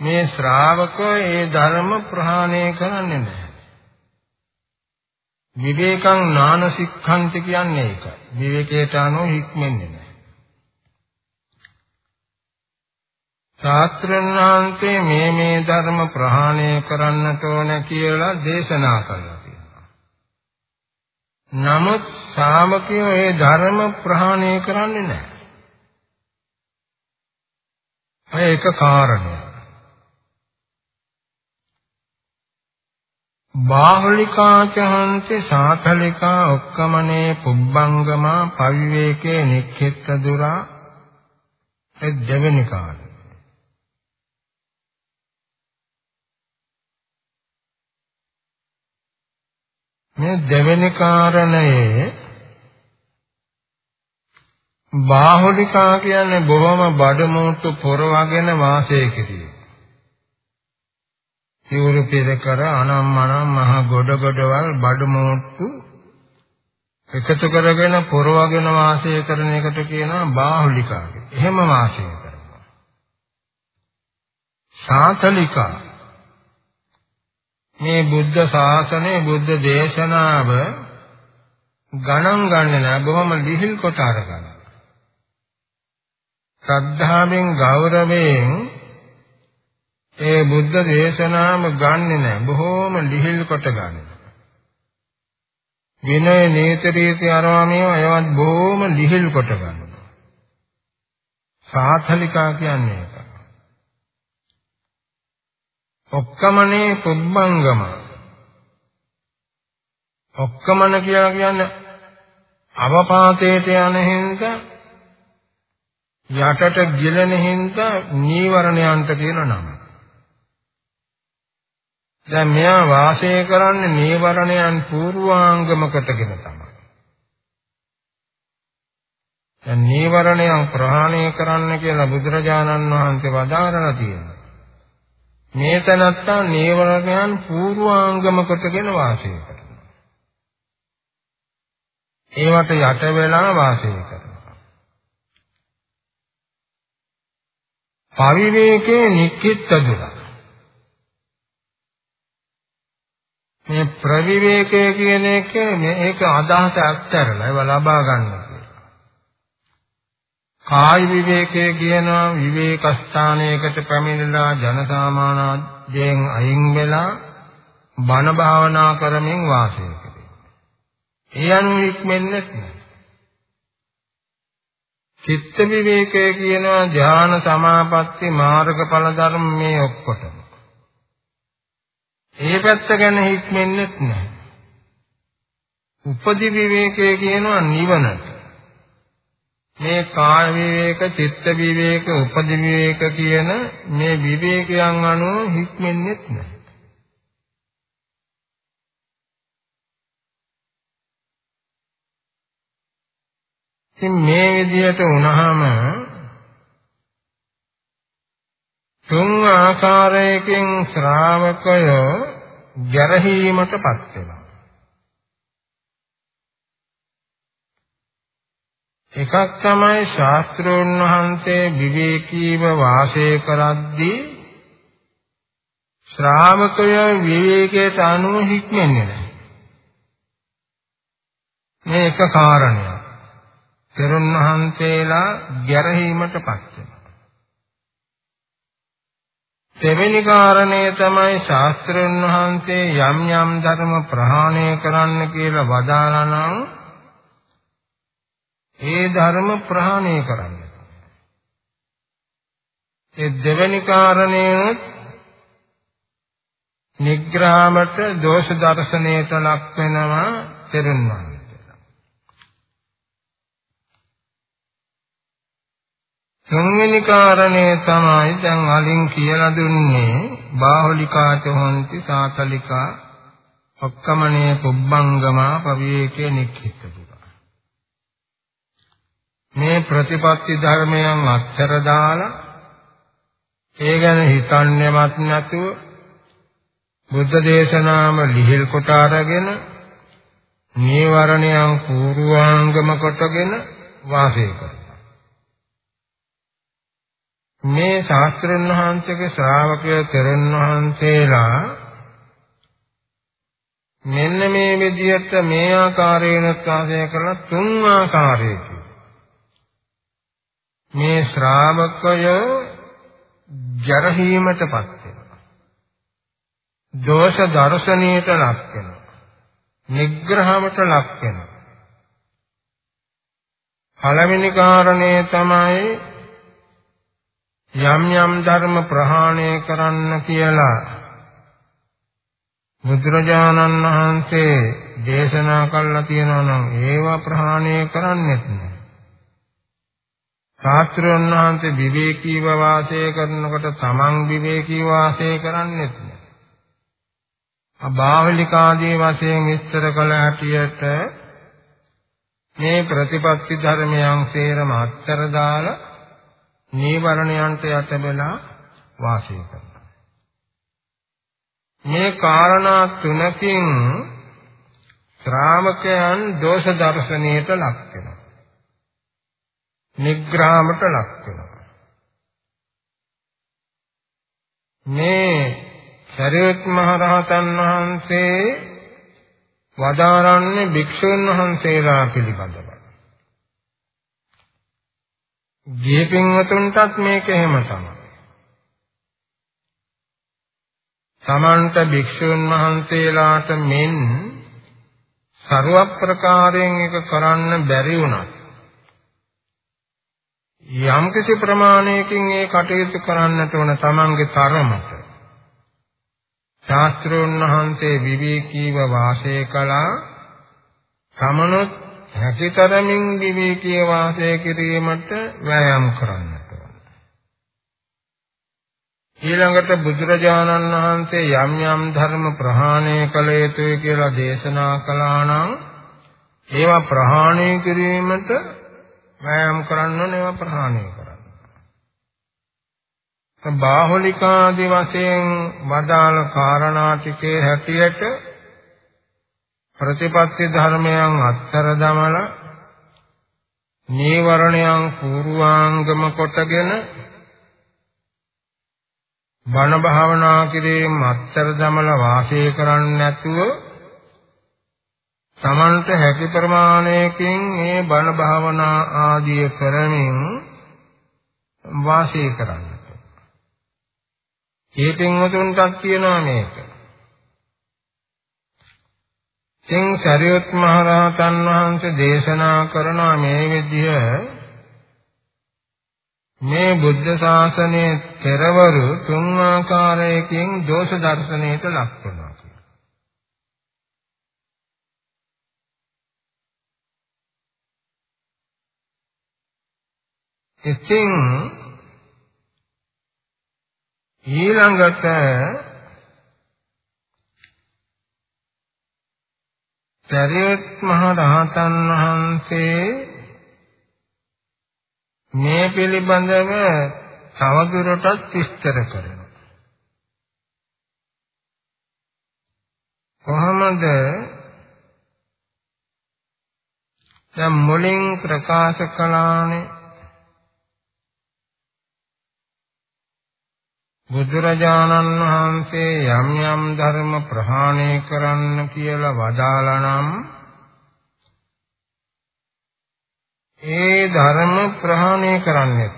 මේ ශ්‍රාවකෝ ඒ ධර්ම ප්‍රහාණය කරන්නේ නැහැ. විවේකං නානසික්ඛන්ති කියන්නේ ඒක. විවේකයට අනුව හික්මන්නේ නැහැ. ශාස්ත්‍රඥ වහන්සේ මේ මේ ධර්ම ප්‍රහාණය කරන්නට ඕන කියලා දේශනා කළා. නමුත් ශ්‍රාවකයෝ ඒ ධර්ම ප්‍රහාණය කරන්නේ නැහැ. ඒක කාරණයක්. බාහලිකා චහන්ති සාතලිකා ඔක්කමනේ පුබ්බංගමා පවිවේකේ නික්ඛෙත්ත දුරා ඒ දෙවෙනි කාරණය. මේ දෙවෙනි කාරණයේ බාහුලිකා කියන්නේ බොහොම බඩමුට්ටු පොරවගෙන වාසය කිරීම. සිවුරු පෙරකර අනම්මනම් මහ ගොඩ ගොඩවල් බඩමුට්ටු එකතු කරගෙන පොරවගෙන වාසය කරන එකට කියනවා බාහුලිකා කියලා. එහෙම වාසය කරනවා. සාතලිකා මේ බුද්ධ ශාසනය බුද්ධ දේශනාව ගණන් ගන්න නෑ බොහොම ලිහිල් කොට අරගන්න. ශ්‍රද්ධාවෙන් ගෞරවයෙන් ඒ බුද්ධ දේශනාව ගන්නෙ නෑ බොහොම ලිහිල් කොට ගන්න. විනය නීති රීති අරවාමිය ඒවත් බොහොම ලිහිල් කොට ගන්නවා. සාථලිකා කියන්නේ ඒක. ඔක්කමනේ පුබ්බංගම ඔක්කමන කියලා කියන්නේ අවපාතයට යන හින්ද යටට ගිලෙන හින්ද නීවරණයන්ට කියන නම. දැන් මෙයා වාසය කරන්නේ නීවරණයන් පූර්වාංගමකටගෙන තමයි. දැන් නීවරණයන් ප්‍රහාණය කරන්න කියලා බුදුරජාණන් වහන්සේ වදාරලා තියෙනවා. මේ තනත්තා නීවරණයන් පූර්වාංගම කොටගෙන වාසය කරනවා. ඒවට යට වෙලා වාසය කරනවා. පරිවේකේ නික්කිට දුර. මේ ප්‍රවිවේකය කියන එක මේක අදහස ඇත්තරලා ඒව ලබා ගන්න. කාය විවේකයේ කියනවා විවේක ස්ථානයකට පැමිණලා ජනසාමාන්‍යයෙන් අයින් වෙලා බණ භාවනා කරමින් වාසය කරේ. ඒ අනුව ඉක්මෙන්නේ නැහැ. චිත්ත විවේකයේ කියනවා ධ්‍යාන සමාපatti මාර්ගඵල ධර්ම මේ ඔක්කොටම. ඒ පැත්ත ගැන හික්මෙන්නේ නැහැ. උපදි විවේකයේ කියනවා නිවනට. මේ කාය විවේක, චිත්ත විවේක, උපදි විවේක කියන මේ විවේකයන් අනුව හික්මෙන්නේත් නැහැ. ඉතින් මේ විදිහට වුණාම තුන් ආකාරයකින් ශ්‍රාවකයෝ ගැරහීමටපත් වෙනවා. එකක් තමයි ශාස්ත්‍රෝන් වහන්සේ විවේකීව වාසය කරද්දී ශ්‍රාවකය විවේකයට අනුව හික්මන්නේ නැහැ. මේ එක කාරණයක්. තෙරුන් වහන්සේලා ගැරහීමටපත් වෙනවා. දෙවෙනි කාරණය තමයි ශාස්ත්‍රඥ වහන්සේ යම් යම් ධර්ම ප්‍රහාණය කරන්න කියලා වදාළා නම් ඒ ධර්ම ප්‍රහාණය කරන්න. ඒ දෙවෙනි කාරණේනොත් නිග්‍රහමට දෝෂ දර්ශනයට ලක් වෙනවා තෙරුණා. තුන්වෙනි කාරණේ තමයි දැන් අලින් කියලා දුන්නේ බාහුලිකාච හොಂತಿ සාතලිකා ඔක්කමනේ පුබ්බංගමා පවිවේකේ නික්ඛිතතුක මේ ප්‍රතිපත්ති ධර්මයන් අත්තර දාලා ඒ ගැන හිතන්නේවත් නැතුව බුද්ධ දේශනාම ලිහිල් කොට අරගෙන නීවරණයන් පූර්වාංගම කොටගෙන වාසය කරනවා. මේ ශාස්ත්‍රඥ වහන්සේගේ ශ්‍රාවකයෝ තෙරණ වහන්සේලා මෙන්න මේ විදිහට මේ ආකාරයෙන් වාසය කළ තුන් ආකාරයකින් මේ ශ්‍රාවකය ජරහීමටපත් වෙනවා. දෝෂ දර්ශනීයට ලක් වෙනවා. නිග්‍රහවට ලක් වෙනවා. පළවෙනි කාරණේ තමයි යම් යම් ධර්ම ප්‍රහාණය කරන්න කියලා බුදුරජාණන් වහන්සේ දේශනා කළා තියෙනවා නම් ඒවා ප්‍රහාණය කරන්නෙත් නෑ. ශාස්ත්‍රඥ වහන්සේ විවේකීව වාසය කරනකොට තමන් විවේකීව වාසය කරන්නේත් නෑ. අබාවලිකාදී වශයෙන් විස්තර කළ හැටියට මේ ප්‍රතිපත්ති ධර්මයන් සේරම අත්තර දාලා නීවරණයන්ට යට වෙලා වාසය කරනවා. මේ කාරණා තුනකින් ශ්‍රාවකයන් දෝෂ දර්ශනයට ලක් වෙනවා. නිග්‍රහමට ලක් වෙනවා. මේ සරියුත් මහ රහතන් වහන්සේ වදාරන්නේ භික්ෂුන් වහන්සේලා පිළිබඳව. ජීපින්වතුන්ටත් මේක එහෙම තමයි. සමන්ත භික්ෂුන් වහන්සේලාට මෙන් ਸਰව ප්‍රකාරයෙන් එක කරන්න බැරි වුණත් යම්කිසි ප්‍රමාණයකින් ඒ කටයුතු කරන්නට ඕන තමන්ගේ තරමට ශාස්ත්‍රෝන් වහන්සේ විවේකීව වාසය කළා තමනුත් හැකිතරමින් විවේකීව වාසය කිරීමට වෑයම් කරන්නට ඕන ඊළඟට බුදුරජාණන් වහන්සේ යම් යම් ධර්ම ප්‍රහාණය කළ යුතුයි කියලා දේශනා කළා නම් ඒවා ප්‍රහාණය කිරීමට වෑයම් කරන්න ඕනේ ඒවා ප්‍රහාණය කරන්න. බාහුලිකාදී වශයෙන් වදාළ කාරණා ටිකේ හැටියට ප්‍රතිපත්ති ධර්මයන් අත්තර දමලා නීවරණයන් පූර්වාංගම කොටගෙන බණ භාවනා කිරීම අත්තර දමලා වාසය කරන්නේ නැතුව තමන්ට හැකි ප්‍රමාණයකින් මේ බණ භාවනා ආදිය කරමින් වාසය කරන්න. මේ පින්වතුන්ටත් කියනවා මේක. තින් සරියුත් මහ රහතන් වහන්සේ දේශනා කරන මේ විදිය මේ බුද්ධ ශාසනයේ කෙරවරු තුන් ආකාරයකින් දෝෂ දර්ශනයට ලක් වෙනවා. ඉතින් ඊළඟට සරියුත් මහ රහතන් වහන්සේ මේ පිළිබඳව තවදුරටත් විස්තර කරනවා. කොහොමද දැන් මුලින් ප්‍රකාශ කළානේ බුදුරජාණන් වහන්සේ යම් යම් ධර්ම ප්‍රහාණය කරන්න කියලා වදාලා නම් ඒ ධර්ම ප්‍රහාණය කරන්නේ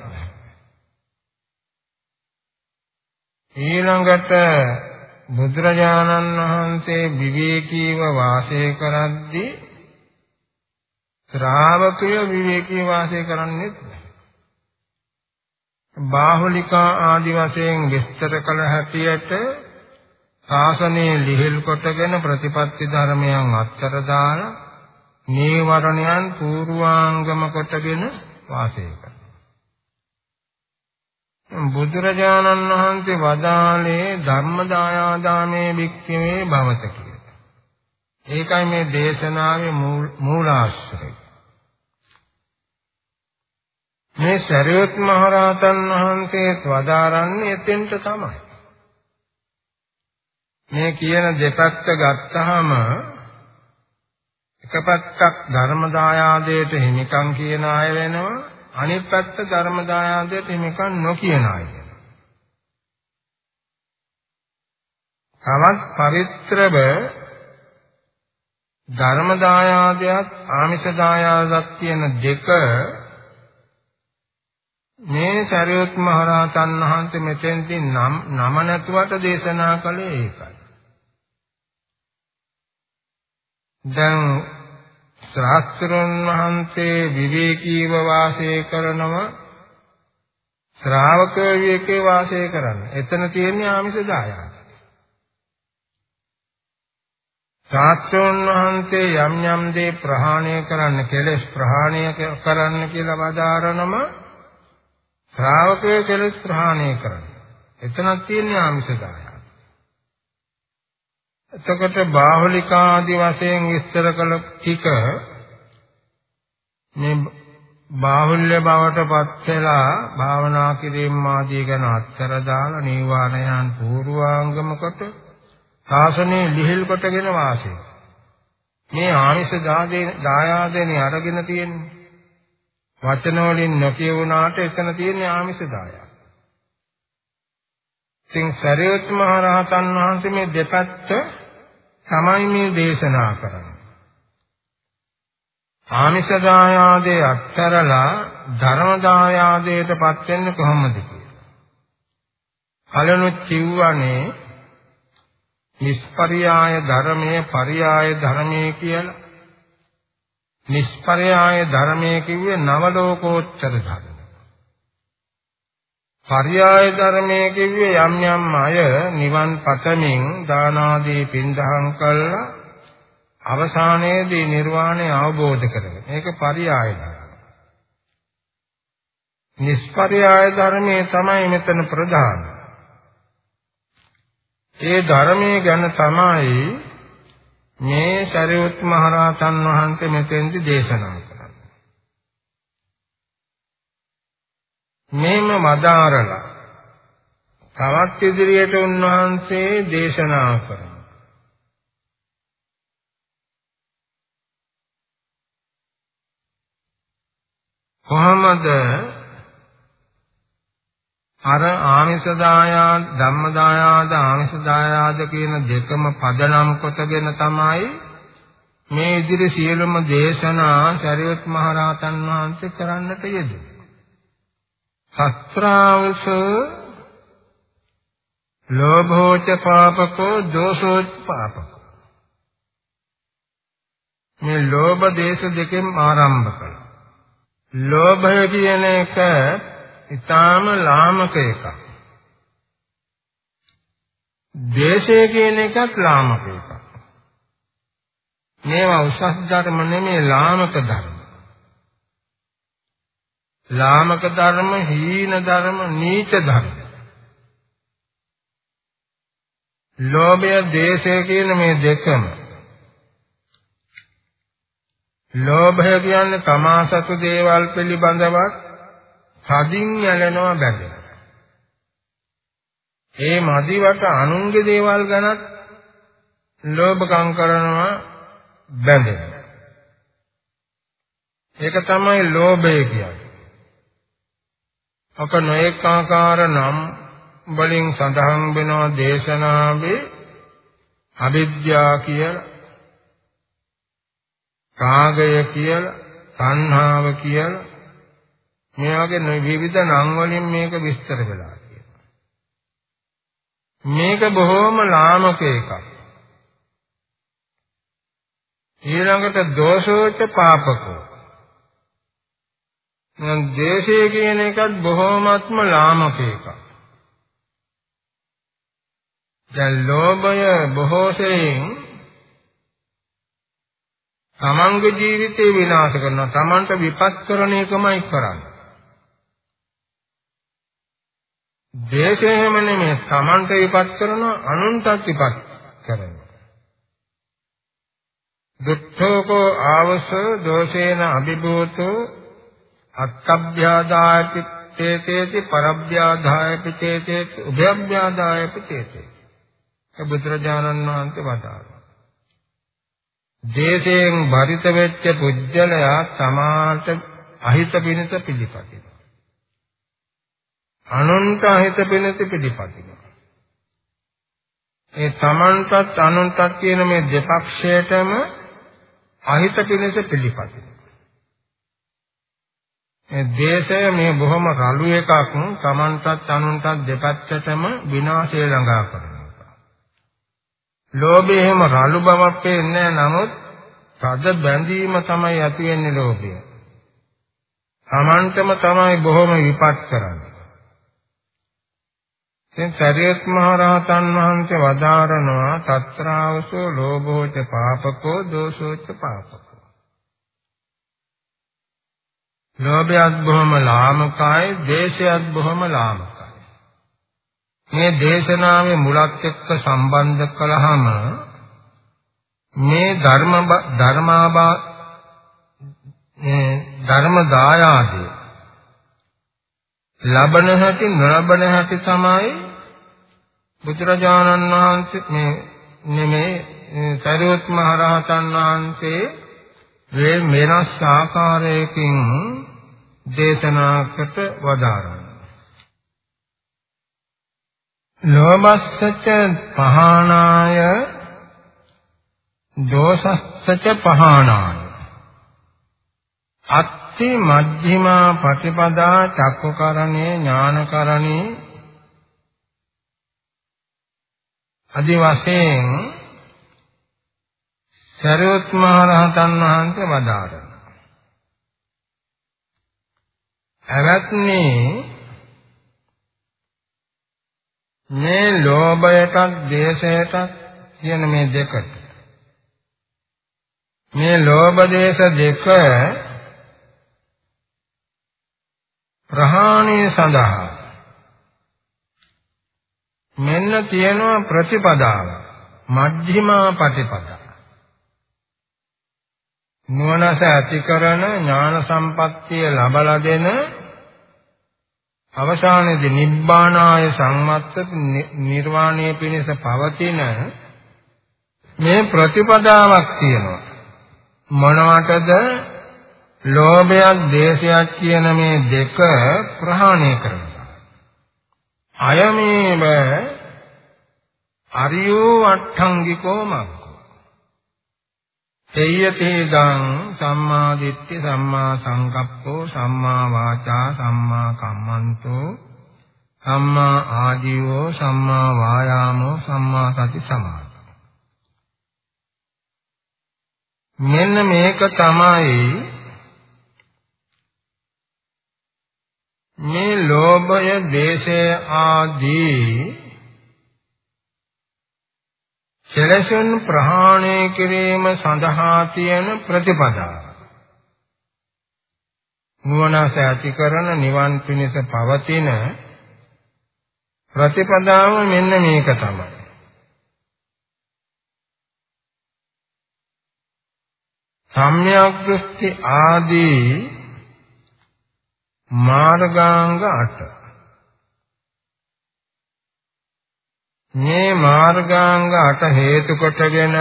ඊළඟට බුදුරජාණන් වහන්සේ විවේකීව වාසය කරද්දී ශ්‍රාවකයෝ විවේකීව වාසය කරන්නේ නැහැ බාහුලිකා ආදි වශයෙන් විස්තර කළ හැටියට ශාසනයේ ලිහිල් කොටගෙන ප්‍රතිපත්ති ධර්මයන් අත්තර දාලා නීවරණයන් පූර්වාංගම කොටගෙන වාසය කරනවා. බුදුරජාණන් වහන්සේ වදාළේ ධර්මදායාදාමේ වික්ඛවේ භවත කියලා. ඒකයි මේ දේශනාවේ මූලාශ්‍රය. මේ සරියුත් මහරහතන් වහන්සේත් වදාරන්නේ එතෙන්ට තමයි. මේ කියන දෙපැත්ත ගත්තාම එක පැත්තක් ධර්ම දායාදයට හිමිකම් කියන අය වෙනවා අනිත් පැත්ත ධර්ම දායාදයට හිමිකම් නොකියන අය තවත් පවිත්‍රව ධර්ම දායාදයක් ආමිෂ දායාදයක් කියන දෙක මේ සරියුත් මහ රහතන් වහන්සේ මෙතෙන්දී නම නම නැතුවට දේශනා කළේ ඒකයි. දැන් ශාස්ත්‍රඥ වහන්සේ විවේකීව වාසය කරනව ශ්‍රාවක විවේකේ වාසය කරන්න. එතන තියෙන්නේ ආමිෂ දායාද. ශාස්ත්‍රඥ වහන්සේ යම් යම් දේ ප්‍රහාණය කරන්න කෙලෙස් ප්‍රහාණය කරන්න කියලා වදාරනම ශ්‍රාවකයේ කෙලෙස් ප්‍රහාණය කරන්න. එතනක් තියෙන්නේ ආමිෂ දායාද. එතකොට බාහුලිකාදී වශයෙන් විස්තර කළ ටික මේ බාහුල්‍ය බවට පත් වෙලා භාවනා කිරීම ආදී ගැන අත්තර දාලා නීවාණයන් පූර්වාංගම කොට සාසනේ ලිහිල් කොටගෙන වාසය. මේ ආමිෂ දායාදෙනේ අරගෙන තියෙන්නේ. වචන වලින් නොකියුණාට එතන තියෙන්නේ ආමිෂ දායාද. ඉතින් සරියුත් මහ රහතන් වහන්සේ මේ දෙපැත්ත තමයි මේ දේශනා කරන්නේ. ආමිෂ දායාදේ අත්තරලා ධර්ම දායාදයටපත් වෙන්නේ කොහොමද කියලා. කලනොත් කිව්වනේ නිස්පරියාය ධර්මයේ පරියාය ධර්මයේ කියලා. නිස්පරියාය ධර්මයේ කිව්වේ නව ලෝකෝත්තර ධර්ම. පරියාය ධර්මයේ කිව්වේ යම් යම් අය නිවන් පතමින් දාන ආදී පින්දහම් කළා අවසානයේදී නිර්වාණය අවබෝධ කරගන්න. මේක පරියාය ධර්ම. නිස්පරියාය ධර්මයේ තමයි මෙතන ප්‍රධාන. ඒ ධර්මයේ ගැන තමයි මේ සරියුත් මහරහතන් වහන්සේ මෙතෙන්දි දේශනා මේම වදාරලා තවත් ඉදිරියට උන්වහන්සේ දේශනා කරනවා. කොහොමද අර ආමිෂ දායාද ධම්ම දායාද ආමිෂ දායාද කියන දෙකම පදනම් කොටගෙන තමයි මේ ඉදිරි සියලුම දේශනා සරියුත් මහ රහතන් වහන්සේ කරන්නට යෙදුනේ. සත්‍රාවස ලෝභෝච පාපකෝ දෝෂෝච පාපකෝ මේ ලෝභ දේශ දෙකෙන් ආරම්භ කළා ලෝභය කියන එක ඊටාම ලාමක එකක් දේශය කියන එකත් ලාමක එකක් මේවා උසස් ධර්ම නෙමෙයි ලාමක ධර්ම ලාමක ධර්ම, හීන ධර්ම, නීච ධර්ම. ලෝභය, දේශය කියන මේ දෙකම. ලෝභය කියන්නේ තමා සතු දේවල් පිළිබඳවත් කදින් යැලෙනවා බැඳෙනවා. ඒ මදිවට අනුන්ගේ දේවල් ගැනත් ලෝභකම් කරනවා බැඳෙනවා. ඒක තමයි ලෝභය කියන්නේ. අප නොඑක ආකාර නම් වලින් සඳහන් වෙනවා දේශනාවේ අවිද්‍යාව කියලා රාගය කියලා තණ්හාව කියලා මේ වගේ විවිධ නම් වලින් මේක විස්තර වෙලා තියෙනවා මේක බොහොම ලාමක එකක් ඊළඟට දෝෂෝච පාපකෝ ද්වේෂය කියන එකත් බොහෝමත්ම ලාමක එකක්. දැන් ලෝභය බොහෝ සෙයින් තමන්ගේ ජීවිතේ විනාශ කරනවා. තමන්ට විපත් කරන එකමයි කරන්නේ. දේශේම නෙමෙයි තමන්ට විපත් කරන අනුන්ටත් විපත් කරනවා. දුක්ඛෝකෝ ආවස දෝෂේන අභිභූතෝ අත්තබ්භ්‍යාදායති තේතේති පරබ්භ්‍යාදායති තේතේති උභයබ්භ්‍යාදායති තේතේති. බුදුරජාණන් වහන්සේ වදාළා. දේශයෙන් බරිත වෙච්ච පුජ්‍යලයා සමාත අහිත පිණිස පිළිපදිනවා. අනුන්ට අහිත පිණිස පිළිපදිනවා. ඒ තමන්ටත් අනුන්ටත් කියන මේ දෙපක්ෂයටම අහිත පිණිස පිළිපදිනවා. මේ දේශය මේ බොහොම රළු එකක් තමන්ටත් අනුන්ටත් දෙපැත්තටම විනාශය ළඟා කරනවා. ලෝභය එහෙම රළු බවක් පේන්නේ නමුත් තද බැඳීම තමයි ඇති වෙන්නේ ලෝභය. තමන්ටම තමයි බොහොම විපත් කරන්නේ. දැන් සරියත් මහ රහතන් වහන්සේ වදාරනවා తත්‍රාවසෝ ලෝභෝච පාපකෝ දෝෂෝච පාපකෝ ලෝභයත් බොහොම ලාමකයි, දේශයත් බොහොම ලාමකයි. මේ දේශනාවේ මුලත් එක්ක සම්බන්ධ කළාම මේ ධර්ම ධර්මාබා මේ ධර්ම දායාදේ ලබන හැටි නොලබන හැටි තමයි බුදුරජාණන් වහන්සේ මේ නෙමේ සරියුත් මහ රහතන් වහන්සේ මේ වෙනස් ආකාරයකින් දේශනාකට වදාරනවා. ලෝභස්සච පහනාය දෝසස්සච පහනාය අත්ති මජ්ක්‍ධිමා ප්‍රතිපදා චක්කකරණේ ඥානකරණේ আদি වශයෙන් සරියුත් මහ රහතන් වහන්සේ වදාළා ඇවැත්නි මේ ලෝභයටත් දේශයටත් කියන මේ දෙකට මේ ලෝභ දේශ දෙක ප්‍රහාණය සඳහා මෙන්න තියෙනවා ප්‍රතිපදාව. මජ්ක්‍ධිමා ප්‍රතිපදා. නුවණස ඇති කරන ඥාන සම්පත්තිය ලබලා දෙන අවසානයේදී නිබ්බානාය සංවත්ත නිර්වාණය පිණිස පවතින මේ ප්‍රතිපදාවක් තියෙනවා. මොනවටද? ලෝභයත් දේශයත් කියන මේ දෙක ප්‍රහාණය කරනවා. අයමේව අරියෝ අට්ඨංගිකෝ මග්ග. තේයතේදං සම්මා දිට්ඨි සම්මා සංකප්පෝ සම්මා වාචා සම්මා කම්මන්තෝ සම්මා ආජීවෝ සම්මා වායාමෝ සම්මා සති සමාධි මෙන්න මේක තමයි මේ ලෝභය දේශය ආදී කෙලෙසුන් ප්‍රහාණය කිරීම සඳහා තියෙන ප්‍රතිපදාව. නුවණස ඇති කරන නිවන් පිණිස පවතින ප්‍රතිපදාව මෙන්න මේක තමයි. සම්‍යක් දෘෂ්ටි ආදී මාර්ගාංග 8 මේ මාර්ගාංග 8 හේතු කොටගෙන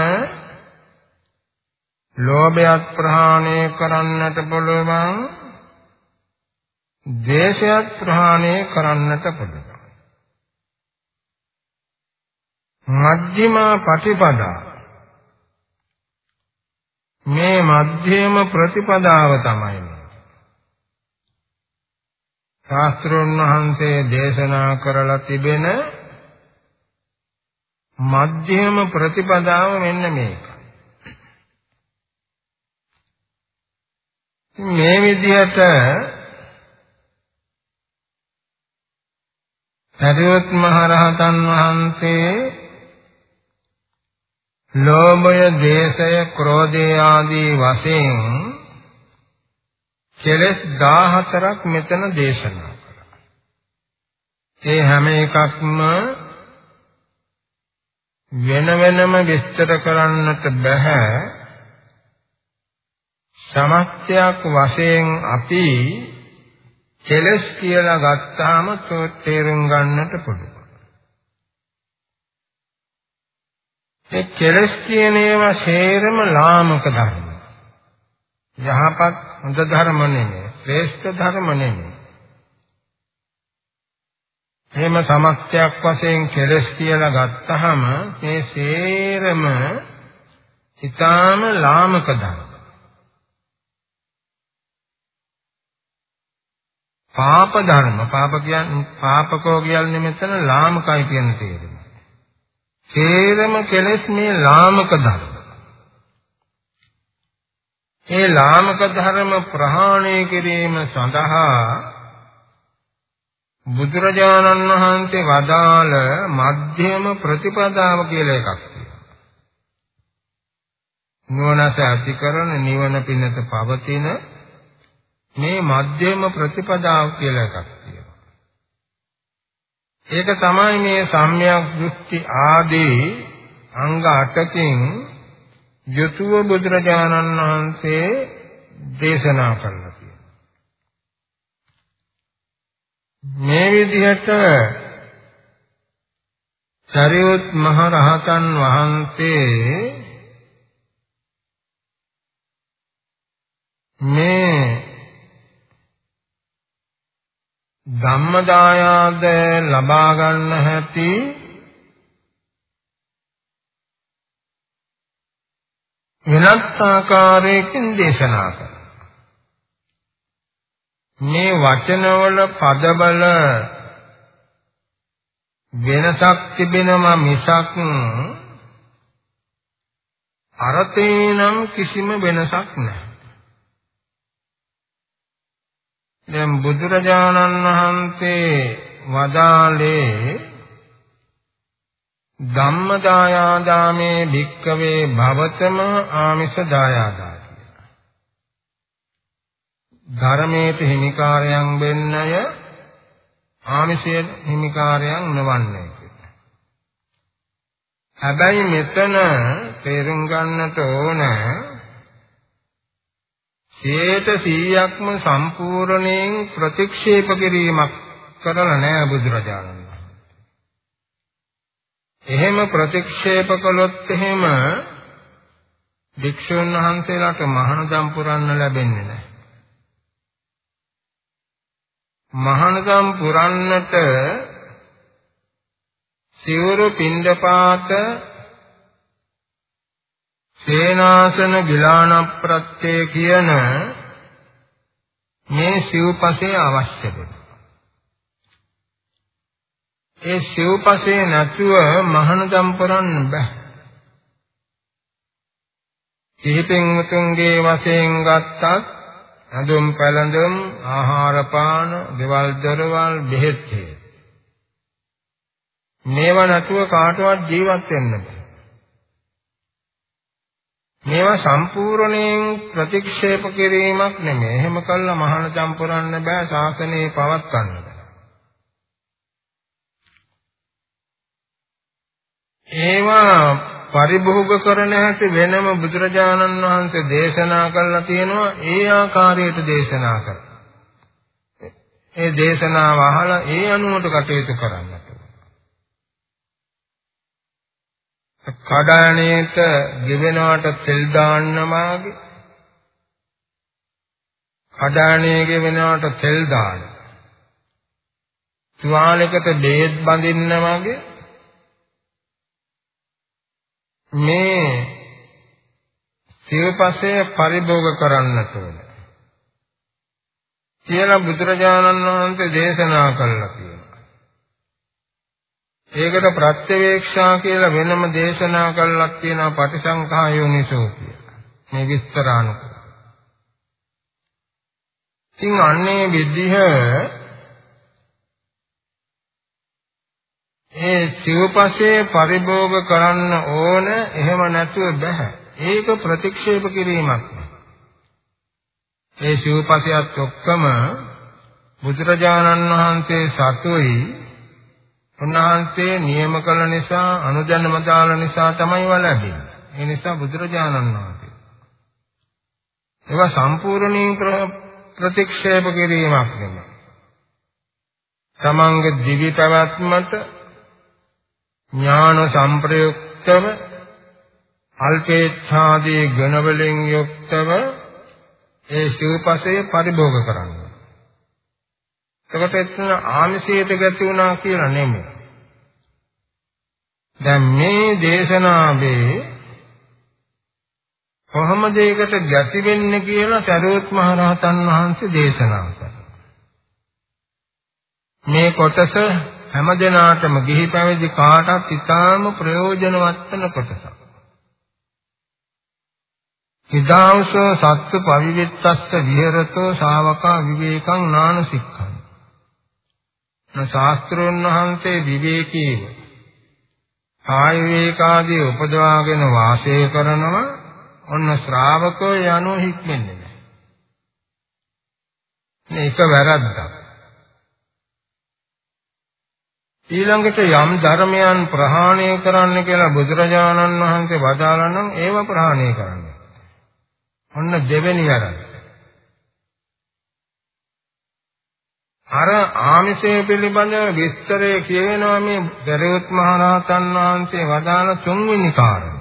ලෝභයත් ප්‍රහාණය කරන්නට පුළුවන් ද්වේෂයත් ප්‍රහාණය කරන්නට පුළුවන්. මධ්‍යමා ප්‍රතිපදා. මේ මධ්‍යම ප්‍රතිපදාව තමයි ශාස්ත්‍රඥ වහන්සේ දේශනා කරලා තිබෙන මධ්‍යම ප්‍රතිපදාව මෙන්න මේක. මේ විදිහට සරියුත් මහ රහතන් වහන්සේ ලෝභය, දේශය, ක්‍රෝධය ආදී වශයෙන් කෙලස් 14ක් මෙතන දේශනා කළා. ඒ හැම එකක්ම වෙන වෙනම විස්තර කරන්නට බෑ සමස්තයක් වශයෙන් අපි කෙලස් කියලා ගත්තාම තේරුම් ගන්නට පුළුවන්. ඒ කෙලස් කියන ඒවා හේරම ලාමක ධර්ම. යහපත් හොඳ ධර්ම නෙමෙයි, ශ්‍රේෂ්ඨ ධර්ම නෙමෙයි. එහෙම සමස්තයක් වශයෙන් කෙලස් කියලා ගත්තහම මේ සේරම ඊටාම ලාමක ධර්ම. පාප ධර්ම පාප කියන්නේ පාපකෝ කියන්නේ මෙතන ලාමකයි කියන තේරුම. සේරම කෙලස් මේ ලාමක ධර්ම. ඒ ලාමක ධර්ම ප්‍රහාණය කිරීම සඳහා බුදුරජාණන් වහන්සේ වදාළ මධ්‍යම ප්‍රතිපදාව කියලා එකක් තියෙනවා. නුවණස ඇති කරන නිවන පිණිස පවතින මේ මධ්‍යම ප්‍රතිපදාව කියලා එකක් තියෙනවා. ඒක තමයි මේ සම්‍යක් දෘෂ්ටි ආදී අංග 8කින් යතුව බුදුරජාණන් වහන්සේ දේශනා කළා කියලා. මේ විදිහට සරියුත් මහ රහතන් වහන්සේ මේ ධම්මදායාද ලබා ගන්න හැටි වෙනත් ආකාරයකින් දේශනා කරනවා. මේ වචනවල පදබල වෙනසක් තිබෙනවා මිසක් අර්ථේ නම් කිසිම වෙනසක් නැහැ. දැන් බුදුරජාණන් වහන්සේ වදාළේ ධම්මදායාදාමේ භික්කවේ භවතම ආමිෂ දායාදා කියලා. ධර්මයේ හිමිකාරයන් වෙන්නය ආමිෂයේ හිමිකාරයන් නොවන්නේ කියලා. හැබැයි මෙතන තේරුම් ගන්නට ඕන 100%ක්ම සම්පූර්ණයෙන් ප්‍රතික්ෂේප කිරීමක් කරලා නැහැ බුදුරජාණන් වහන්සේ. එහෙම ප්‍රතික්ෂේප කළොත් එහෙම භික්ෂුන් වහන්සේලාට මහානදම් පුරන්න ලැබෙන්නේ නැහැ. මහානදම් පුරන්නට සිවුරු පින්ඩපාත සේනාසන ගිලාන ප්‍රත්‍ය කියන මේ සිව්පසේ අවශ්‍ය වෙනවා. ඒ සිව්පසේ නැතුව මහානදම් පුරන්න බෑ. කිහිපෙන් උතුම්ගේ වශයෙන් ගත්තත් අඳුම් පැළඳුම් ආහාර පාන ගෙවල් දොරවල් බෙහෙත් මේවා නැතුව කාටවත් ජීවත් වෙන්න බෑ. මේවා සම්පූර්ණයෙන් ප්‍රතික්ෂේප කිරීමක් නෙමෙයි. එහෙම කළා මහාන චම්පුරන්න බෑ ශාසනය පවත්වන්න බෑ. ඒවා පරිභෝග කරන හැටි වෙනම බුදුරජාණන් වහන්සේ දේශනා කළා තියෙනවා ඒ ආකාරයට දේශනා කරා. ඒ දේශනාව අහලා ඒ අනුවට කටයුතු කරන්න. කඩාණේට ගෙවෙනවට තෙල් දාන්න වාගේ කඩාණේ ගෙවෙනවට තෙල් දාන්න තුවාලයකට බේත් බඳින්න වගේ මේ සිව්පසේ පරිභෝග කරන්නට ඕන කියලා බුදුරජාණන් වහන්සේ දේශනා කළා කියලා ඒකට ප්‍රත්‍යවේක්ෂා කියලා වෙනම දේශනා කළක් තියෙනවා පටිසංඛා යෝනිසෝ කියලා. මේ විස්තරානුකූල. ඉතින් අන්නේ විදිහ ඒ සිව්පසේ පරිභෝග කරන්න ඕන එහෙම නැතුව බෑ. ඒක ප්‍රතික්ෂේප කිරීමක්. ඒ සිව්පසයත් ඔක්කම බුදුරජාණන් වහන්සේ සතුයි උන්වහන්සේ නියම කළ නිසා අනුජන්ම දාල නිසා තමයි වලැබෙන්නේ. ඒ නිසා බුදුරජාණන් වහන්සේ ඒවා සම්පූර්ණයෙන් ප්‍රතික්ෂේප කිරීමක් නෙමෙයි. තමන්ගේ දිවි පැවැත්මට ඥාන සංප්‍රයුක්තව අල්පේච්ඡාදී ගුණවලින් යුක්තව ඒ ශිවපසේ පරිභෝග කරන්න. එතකොට එතන ආමිෂයට ගැති වුණා කියලා නෙමෙයි. දැන් මේ දේශනාවේ කොහොමද ඒකට ගැති වෙන්නේ කියලා සරුවත් මහ රහතන් වහන්සේ දේශනා කළා. මේ කොටස හැම දිනාටම ගිහි පැවිදි කාටත් ඉතාම ප්‍රයෝජනවත් වෙන කොටසක්. හිදාංශෝ සත්තු පවිවිත්තස්ස විහෙරතෝ ශාවකා විවේකං නානසික්ඛං. ශාස්ත්‍රෝන් වහන්සේ විවේකීව කාය විවේකාදී උපදවාගෙන වාසය කරනවා ඔන්න ශ්‍රාවකෝ යනෝ හික්මෙන්නේ නැහැ. මේක වැරද්දක්. ඊළඟට යම් ධර්මයන් ප්‍රහාණය කරන්න කියලා බුදුරජාණන් වහන්සේ වදාළා නම් ඒව ප්‍රහාණය කරන්න. ඔන්න දෙවෙනි වැරද්ද. අර ආමිෂය පිළිබඳව විස්තරය කියනවා මේ දරයොත් මහරහතන් වහන්සේ වදාළ තුන්වෙනි කාරණය.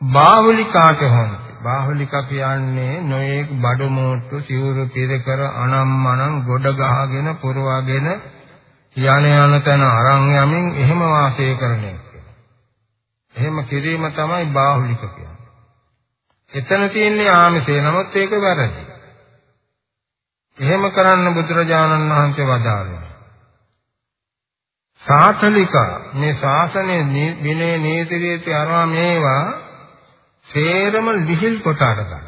බාහුලිකාට හොන්ති. බාහුලිකා කියන්නේ නොයේක් බඩු මෝට්ටු සිවුරු පිරකර අනම්මනම් ගොඩ ගහගෙන පුරවාගෙන යන යන තැන අරන් යමින් එහෙම වාසය කරන එක. එහෙම කිරීම තමයි බාහුලික කියන්නේ. එතන තියෙන්නේ ආමිෂය නමුත් ඒක වැරදි. එහෙම කරන්න බුදුරජාණන් වහන්සේ වදාළේ. සාතලිකා මේ ශාසනයේ විනය නීති රීති අරවා මේවා සේරම ලිහිල් කොට අරගන්න.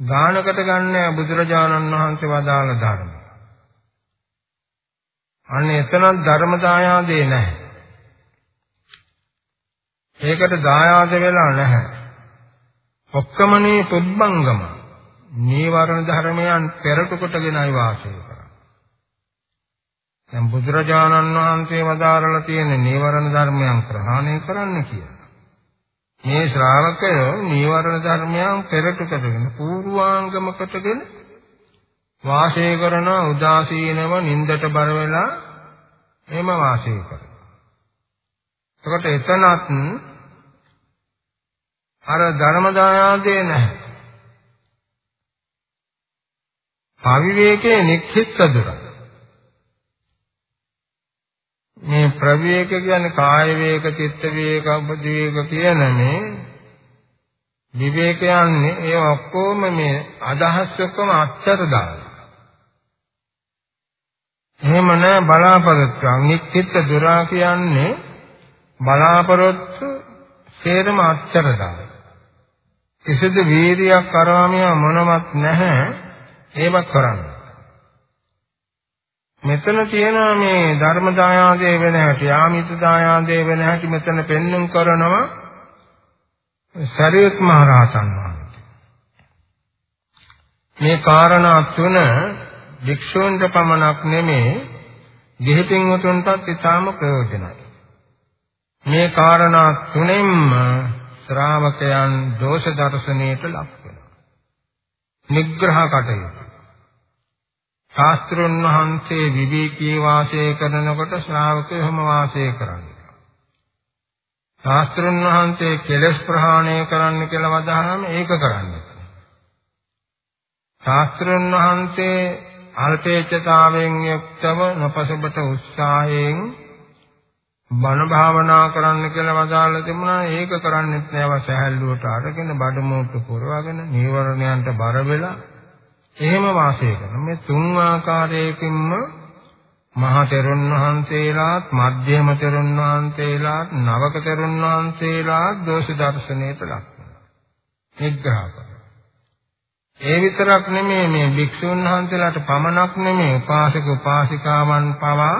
ගානකට ගන්න බුදුරජාණන් වහන්සේ වදාළ ධර්ම. අන්න එතනත් ධර්ම දායාදේ නැහැ. ඒකට දායාද වෙලා නැහැ. ඔක්කමනේ පුබ්බංගම නීවරණ ධර්මයන් පෙරට කොටගෙනයි වාසය කරන්නේ. දැන් බුදුරජාණන් වහන්සේ වදාරලා තියෙන නීවරණ ධර්මයන් ප්‍රහාණය කරන්න කියලා. මේ ශ්‍රාවකයෝ නීවරණ ධර්මයන් පෙරට කොටගෙන පූර්වාංගම කොටගෙන වාසය කරන උදාසීනව නින්දට බර වෙලා එහෙම වාසය කරනවා. එතකොට එතනත් අර ධර්ම දායාදේ නැහැ. පවිවේකයේ නික්ඛිත දුර. මේ ප්‍රවේක කියන්නේ කාය වේක, චිත්ත වේක, උපදි වේක කියන මේ විවේකයන්නේ ඒ ඔක්කොම මේ අදහස් ඔක්කොම අච්චර දාලා. එහෙම නැහැ බලාපොරොත්තු. නික්ඛිත දුරා කියන්නේ බලාපොරොත්තු සේරම අච්චර දාලා. කිසිදු වීරියක් කරාමිය මොනවත් නැහැ ඒවත් කරන්න. මෙතන තියෙනවා මේ ධර්ම දායාදේ වෙන හැටි, ආමිත දායාදේ වෙන හැටි මෙතන පෙන්눔 කරනවා සරියුත් මහ රහතන් වහන්සේ. මේ කාරණා තුන වික්ෂූන්ට පමණක් නෙමේ ගිහිපින් උතුන්ටත් ඉතාම ප්‍රයෝජනයි. මේ කාරණා තුනෙන්ම ශ්‍රාවකයන් දෝෂ දර්ශනයට ලක් වෙනවා. නිග්‍රහ කටයුතු. ශාස්ත්‍රුන් වහන්සේ විවේකී වාසය කරනකොට ශ්‍රාවකයෝ හැම වාසය කරන්නේ. ශාස්ත්‍රුන් වහන්සේ කෙලස් ප්‍රහාණය කරන්න කියලා වදාහම ඒක කරන්නේ. ශාස්ත්‍රුන් වහන්සේ අල්පේච්ඡතාවයෙන් යුක්තව නොපසබට උත්සාහයෙන් බණ භාවනා කරන්න කියලා වදාලා තිබුණා. ඒක කරන්නෙත් නෑව සහැල්ලුවට අරගෙන බඩමෝට්ටු පුරවගෙන නීවරණයන්ට බර වෙලා එහෙම වාසය කරන මේ තුන් ආකාරයකින්ම මහා තෙරුන් වහන්සේලාත් මධ්‍යම තෙරුන් වහන්සේලාත් නවක තෙරුන් වහන්සේලාත් දෝෂ දර්ශනයට ලක් නිග්‍රහ කරනවා ඒ විතරක් නෙමෙයි මේ භික්ෂුන් වහන්සේලාට පමණක් නෙමෙයි උපාසක උපාසිකාවන් පවා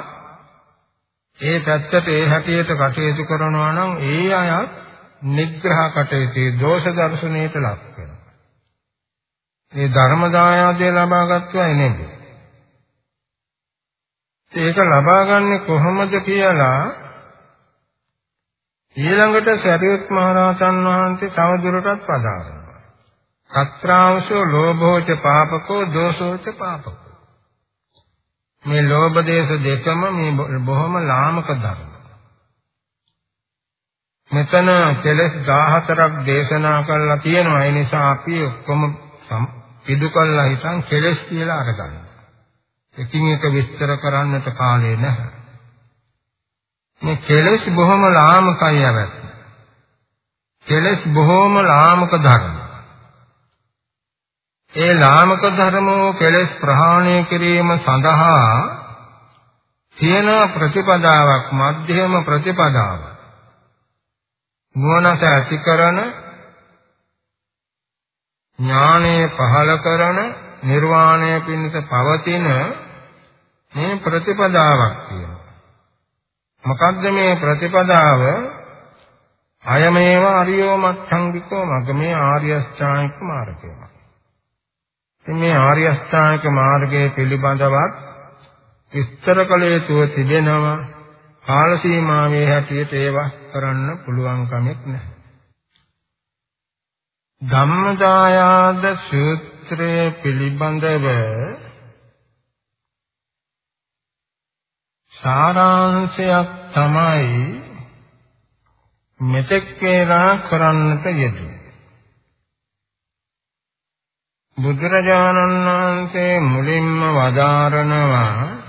ඒ පැත්තට ඒ හැටියට කටයුතු කරනවා නම් ඒ අයත් නිග්‍රහ කටයුත්තේ දෝෂ දර්ශනයට ලක් වෙනවා. ඒ ධර්ම දායාදය ලබාගත්තු අය නෙමෙයි. ඒක ලබාගන්නේ කොහොමද කියලා ඊළඟට සරියුත් මහ රහතන් වහන්සේ තව දුරටත් පදාරනවා. සත්‍රාංශෝ ලෝභෝච පාපකෝ දෝෂෝච පාපකෝ. මේ ලෝභ දේශ දෙකම මේ බොහොම ලාමක ධර්ම. මෙතන කෙලස් 14ක් දේශනා කරලා තියෙනවා. ඒ නිසා අපි ඔක්කොම පිදු කළා හිතන් කෙලස් කියලා අරගන්න. එකින් එක විස්තර කරන්නට කාලේ නැහැ. මේ කෙලස් බොහොම ලාමකයි යවත්. කෙලස් බොහොම ලාමක ධර්ම. ඒ ලාමක ධර්මෝ කෙලස් ප්‍රහාණය කිරීම සඳහා තියෙන ප්‍රතිපදාවක් මධ්‍යම ප්‍රතිපදාවක්. නුවණස ඇති කරන ඥානය පහල කරන නිර්වාණය පිණිස පවතින මේ ප්‍රතිපදාවක් තියෙනවා. මොකද්ද මේ ප්‍රතිපදාව? අයමේව අරියෝ මච්ඡංගිකෝ මග්ගමේ ආර්ය අෂ්ටාංගික මාර්ගය. මේ ආර්ය අෂ්ටාංගික මාර්ගයේ පිළිබඳවත් විස්තර කළ යුතු තිබෙනවා. කාල සීමාවේ හැටියට ඒවා කරන්න පුළුවන් කමක් නැහැ. ධම්මදායාද සූත්‍රය පිළිබඳව සාරාංශයක් තමයි මෙතෙක් වේලා කරන්නට යෙදුනේ. බුදුරජාණන් වහන්සේ මුලින්ම වදාරනවා